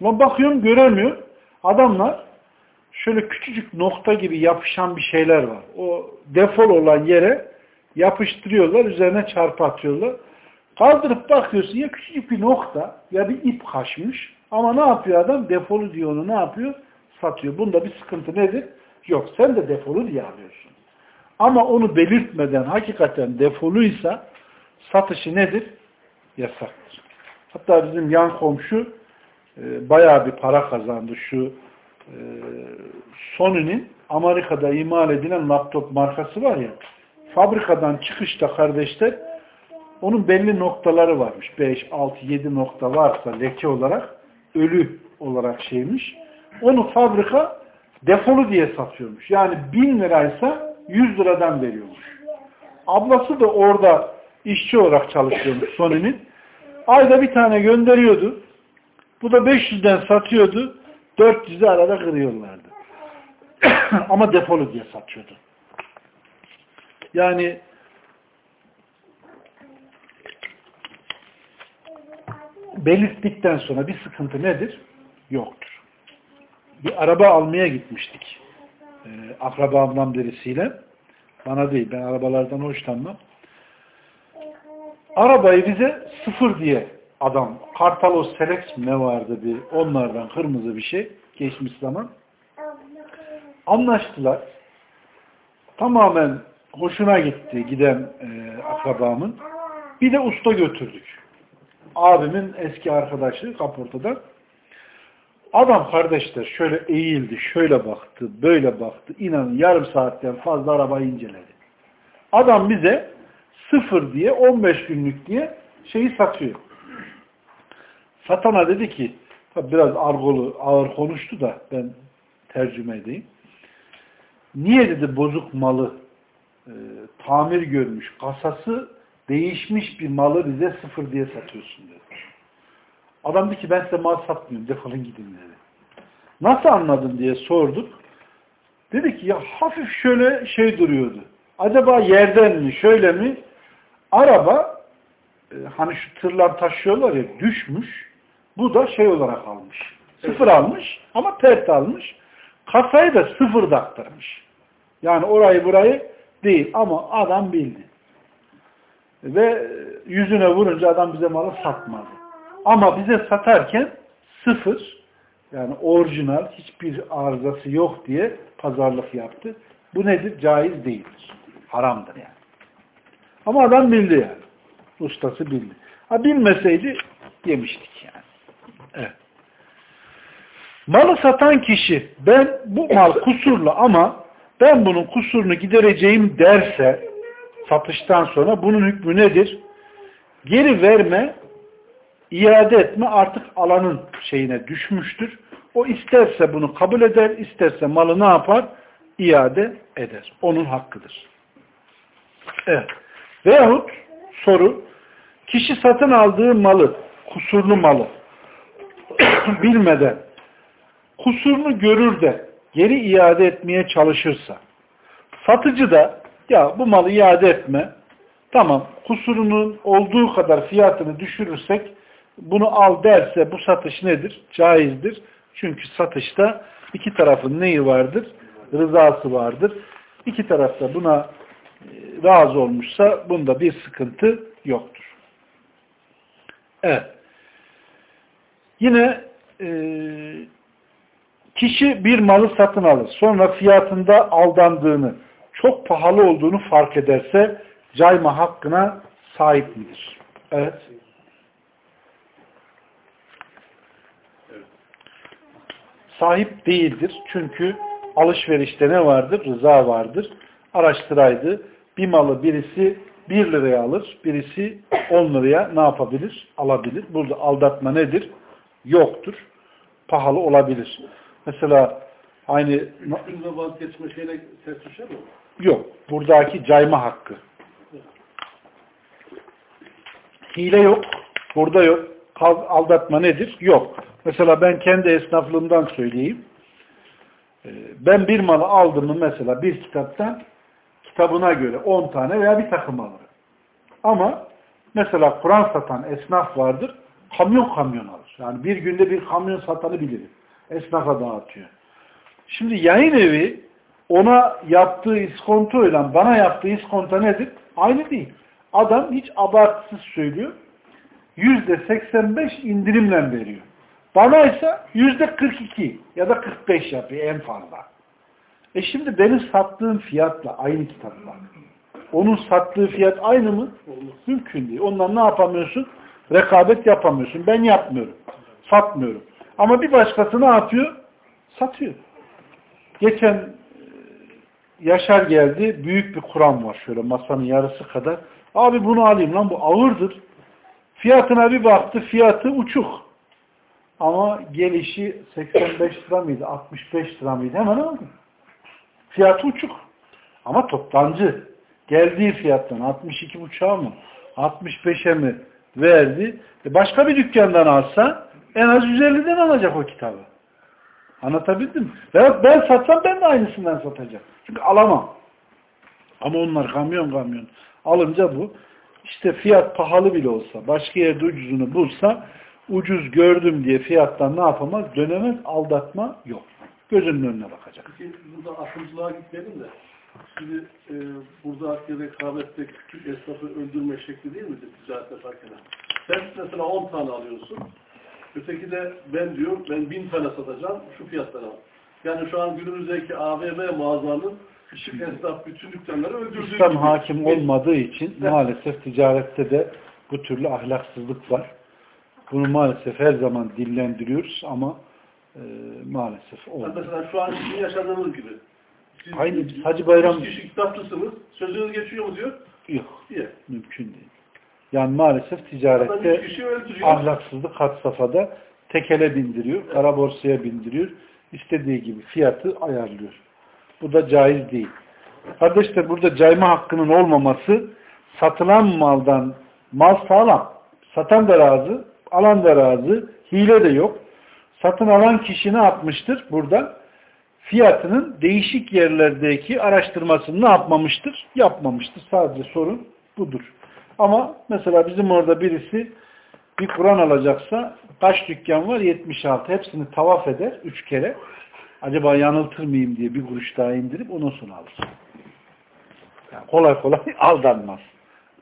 Ama bakıyorum göremiyor. Adamlar şöyle küçücük nokta gibi yapışan bir şeyler var. O defol olan yere yapıştırıyorlar, üzerine çarpı atıyorlar. Kaldırıp bakıyorsun ya küçücük bir nokta ya bir ip kaçmış. Ama ne yapıyor adam? Defolu diyor onu ne yapıyor? Satıyor. Bunda bir sıkıntı nedir? Yok. Sen de defolu diye alıyorsun. Ama onu belirtmeden hakikaten defoluysa satışı nedir? Yasaktır. Hatta bizim yan komşu e, bayağı bir para kazandı şu e, Sony'nin Amerika'da imal edilen laptop markası var ya fabrikadan çıkışta kardeşler onun belli noktaları varmış. 5, 6, 7 nokta varsa leke olarak ölü olarak şeymiş. Onu fabrika defolu diye satıyormuş. Yani 1000 liraysa 100 liradan veriyormuş. Ablası da orada işçi olarak çalışıyormuş Sony'nin. Ayda bir tane gönderiyordu. Bu da 500'den satıyordu. 400'ü arada kırıyorlardı. Ama defolu diye satıyordu. Yani belirttikten sonra bir sıkıntı nedir? Yoktur. Bir araba almaya gitmiştik. Ee, akrabamdan birisiyle. Bana değil. Ben arabalardan hoşlanmam. Arabayı bize sıfır diye adam. Kartalos Selex ne vardı bir onlardan kırmızı bir şey. Geçmiş zaman. Anlaştılar. Tamamen hoşuna gitti giden e, akrabamın. Bir de usta götürdük. Abimin eski arkadaşı kaportadan. Adam kardeşler şöyle eğildi, şöyle baktı, böyle baktı. İnanın yarım saatten fazla arabayı inceledi. Adam bize sıfır diye 15 günlük diye şeyi satıyor. Satana dedi ki biraz argolu, ağır konuştu da ben tercüme edeyim. Niye dedi bozuk malı e, tamir görmüş, kasası değişmiş bir malı bize sıfır diye satıyorsun dedi. Adam dedi ki ben size mal satmıyorum defolun gidin dedi. Nasıl anladın diye sorduk. Dedi ki ya hafif şöyle şey duruyordu. Acaba yerden mi şöyle mi? Araba e, hani şu tırlar taşıyorlar ya düşmüş. Bu da şey olarak almış. Sıfır almış ama pert almış. Kasayı da sıfır daktırmış. Yani orayı burayı değil ama adam bildi. Ve yüzüne vurunca adam bize malı satmadı. Ama bize satarken sıfır yani orijinal hiçbir arızası yok diye pazarlık yaptı. Bu nedir? Caiz değildir. Haramdır yani. Ama adam bildi yani. Ustası bildi. Ha bilmeseydi yemiştik yani. Evet. Malı satan kişi ben bu mal kusurlu ama ben bunun kusurunu gidereceğim derse satıştan sonra bunun hükmü nedir? Geri verme, iade etme artık alanın şeyine düşmüştür. O isterse bunu kabul eder, isterse malı ne yapar? İade eder. Onun hakkıdır. Evet. Veyahut soru, kişi satın aldığı malı, kusurlu malı bilmeden kusurunu görür de geri iade etmeye çalışırsa satıcı da ya bu malı iade etme tamam kusurunun olduğu kadar fiyatını düşürürsek bunu al derse bu satış nedir? Caizdir. Çünkü satışta iki tarafın neyi vardır? Rızası vardır. İki taraf da buna e, razı olmuşsa bunda bir sıkıntı yoktur. Evet. Yine e, kişi bir malı satın alır. Sonra fiyatında aldandığını, çok pahalı olduğunu fark ederse cayma hakkına sahip midir? Evet. Sahip değildir. Çünkü alışverişte ne vardır? Rıza vardır. Araştıraydı. Bir malı birisi 1 liraya alır, birisi 10 liraya ne yapabilir? Alabilir. Burada aldatma nedir? Yoktur. Pahalı olabilir. Mesela aynı Hükümle vazgeçme şeyine ters düşer mi? Yok. Buradaki cayma hakkı. Hile yok. Burada yok. Aldatma nedir? Yok. Mesela ben kendi esnaflığımdan söyleyeyim. Ee, Ben bir malı aldım mı mesela bir kitaptan kitabına göre 10 tane veya bir takım alırım. Ama mesela Kur'an satan esnaf vardır. Kamyon kamyon alır. Yani bir günde bir kamyon satanı bilirim. Esnafa dağıtıyor. Şimdi yayın evi ona yaptığı iskontoyla bana yaptığı iskonto nedir? Aynı değil. Adam hiç abartısız söylüyor. Yüzde 85 indirimle veriyor. Bana ise yüzde 42 ya da 45 yapıyor en fazla. E şimdi benim sattığım fiyatla aynı kitapla onun sattığı fiyat aynı mı? Mümkün değil. Ondan ne yapamıyorsun? Rekabet yapamıyorsun. Ben yapmıyorum. Satmıyorum. Ama bir başkası ne yapıyor? Satıyor. Geçen Yaşar geldi. Büyük bir Kur'an var şöyle masanın yarısı kadar. Abi bunu alayım lan bu ağırdır. Fiyatına bir baktı. Fiyatı uçuk. Ama gelişi 85 lira mıydı? 65 lira mıydı? Hemen aldım. Fiyatı uçuk. Ama toptancı. Geldiği fiyattan 62,5'a mı? 65'e mi verdi? E başka bir dükkandan alsa en az 150'den alacak o kitabı. Anlatabildim mi? Veyahut ben satsam ben de aynısından satacağım. Çünkü alamam. Ama onlar kamyon kamyon alınca bu. İşte fiyat pahalı bile olsa, başka yerde ucuzunu bulsa, ucuz gördüm diye fiyattan ne yapamaz? Dönemez, aldatma yok. Gözünün önüne bakacak. Peki burada akımcılığa gitmedim de. Şimdi e, buradaki rekabette küçük esnafı öldürme şekli değil midir ticaret yaparken? Sen mesela 10 tane alıyorsun. Öteki de ben diyor, ben 1000 tane satacağım, şu fiyattan al. Yani şu an günümüzdeki AVM mağazanın küçük esnaf bütün dükkanları öldürdüğü İslam gibi. hakim olmadığı için maalesef ticarette de bu türlü ahlaksızlık var. Bunu maalesef her zaman dillendiriyoruz ama e, maalesef olmuyor. mesela şu an sizin yaşadığınız gibi. Siz Aynı biz Hacı Bayram üç kişi kitapçısınız. Sözünüz geçiyor mu diyor. yok. Diye. Mümkün değil. Yani maalesef ticarette ahlaksızlık had safhada tekele bindiriyor, kara borsaya bindiriyor. istediği gibi fiyatı ayarlıyor. Bu da caiz değil. Kardeşler burada cayma hakkının olmaması satılan maldan mal sağlam. Satan da razı, alan da razı, hile de yok. Satın alan kişi ne yapmıştır burada? Fiyatının değişik yerlerdeki araştırmasını ne yapmamıştır? Yapmamıştır. Sadece sorun budur. Ama mesela bizim orada birisi bir Kur'an alacaksa kaç dükkan var? 76. Hepsini tavaf eder. Üç kere. Acaba yanıltır mıyım diye bir kuruş daha indirip ondan sonra alır. Yani kolay kolay aldanmaz.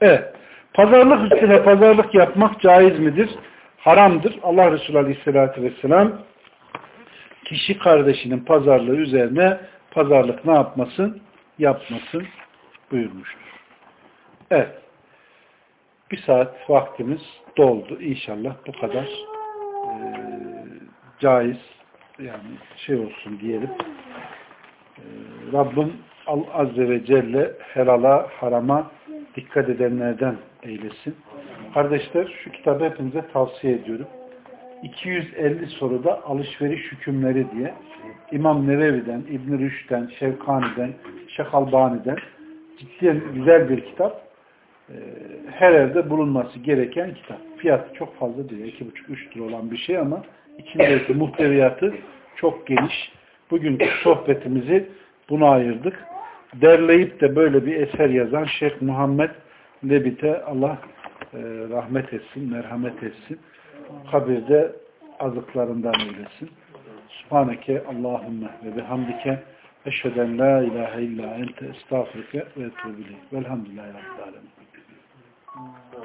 Evet. Pazarlık üstüne pazarlık yapmak caiz midir? Haramdır. Allah Resulü Aleyhisselatü Vesselam kişi kardeşinin pazarlığı üzerine pazarlık ne yapmasın? Yapmasın buyurmuştur. Evet. Bir saat vaktimiz doldu. İnşallah bu kadar e, caiz yani şey olsun diyelim. E, Rabbim Azze ve Celle helala, harama dikkat edenlerden eylesin. Kardeşler şu kitabı hepinize tavsiye ediyorum. 250 soruda alışveriş hükümleri diye İmam Nevevi'den, İbn Rüşd'den, Şevkani'den, Şeyh Albani'den ciddi güzel bir kitap. Ee, Her evde bulunması gereken kitap. Fiyatı çok fazla değil. 2,5-3 lira olan bir şey ama içindeki muhteviyatı çok geniş. Bugünkü sohbetimizi buna ayırdık. Derleyip de böyle bir eser yazan Şeyh Muhammed Lebit'e Allah e, rahmet etsin, merhamet etsin. Kabirde azıklarından eylesin. Subhaneke Allahümme ve bihamdike eşheden la ilahe illa ente estağfurke ve etubu ileyh. Velhamdülillahi Rabbil alemin. No.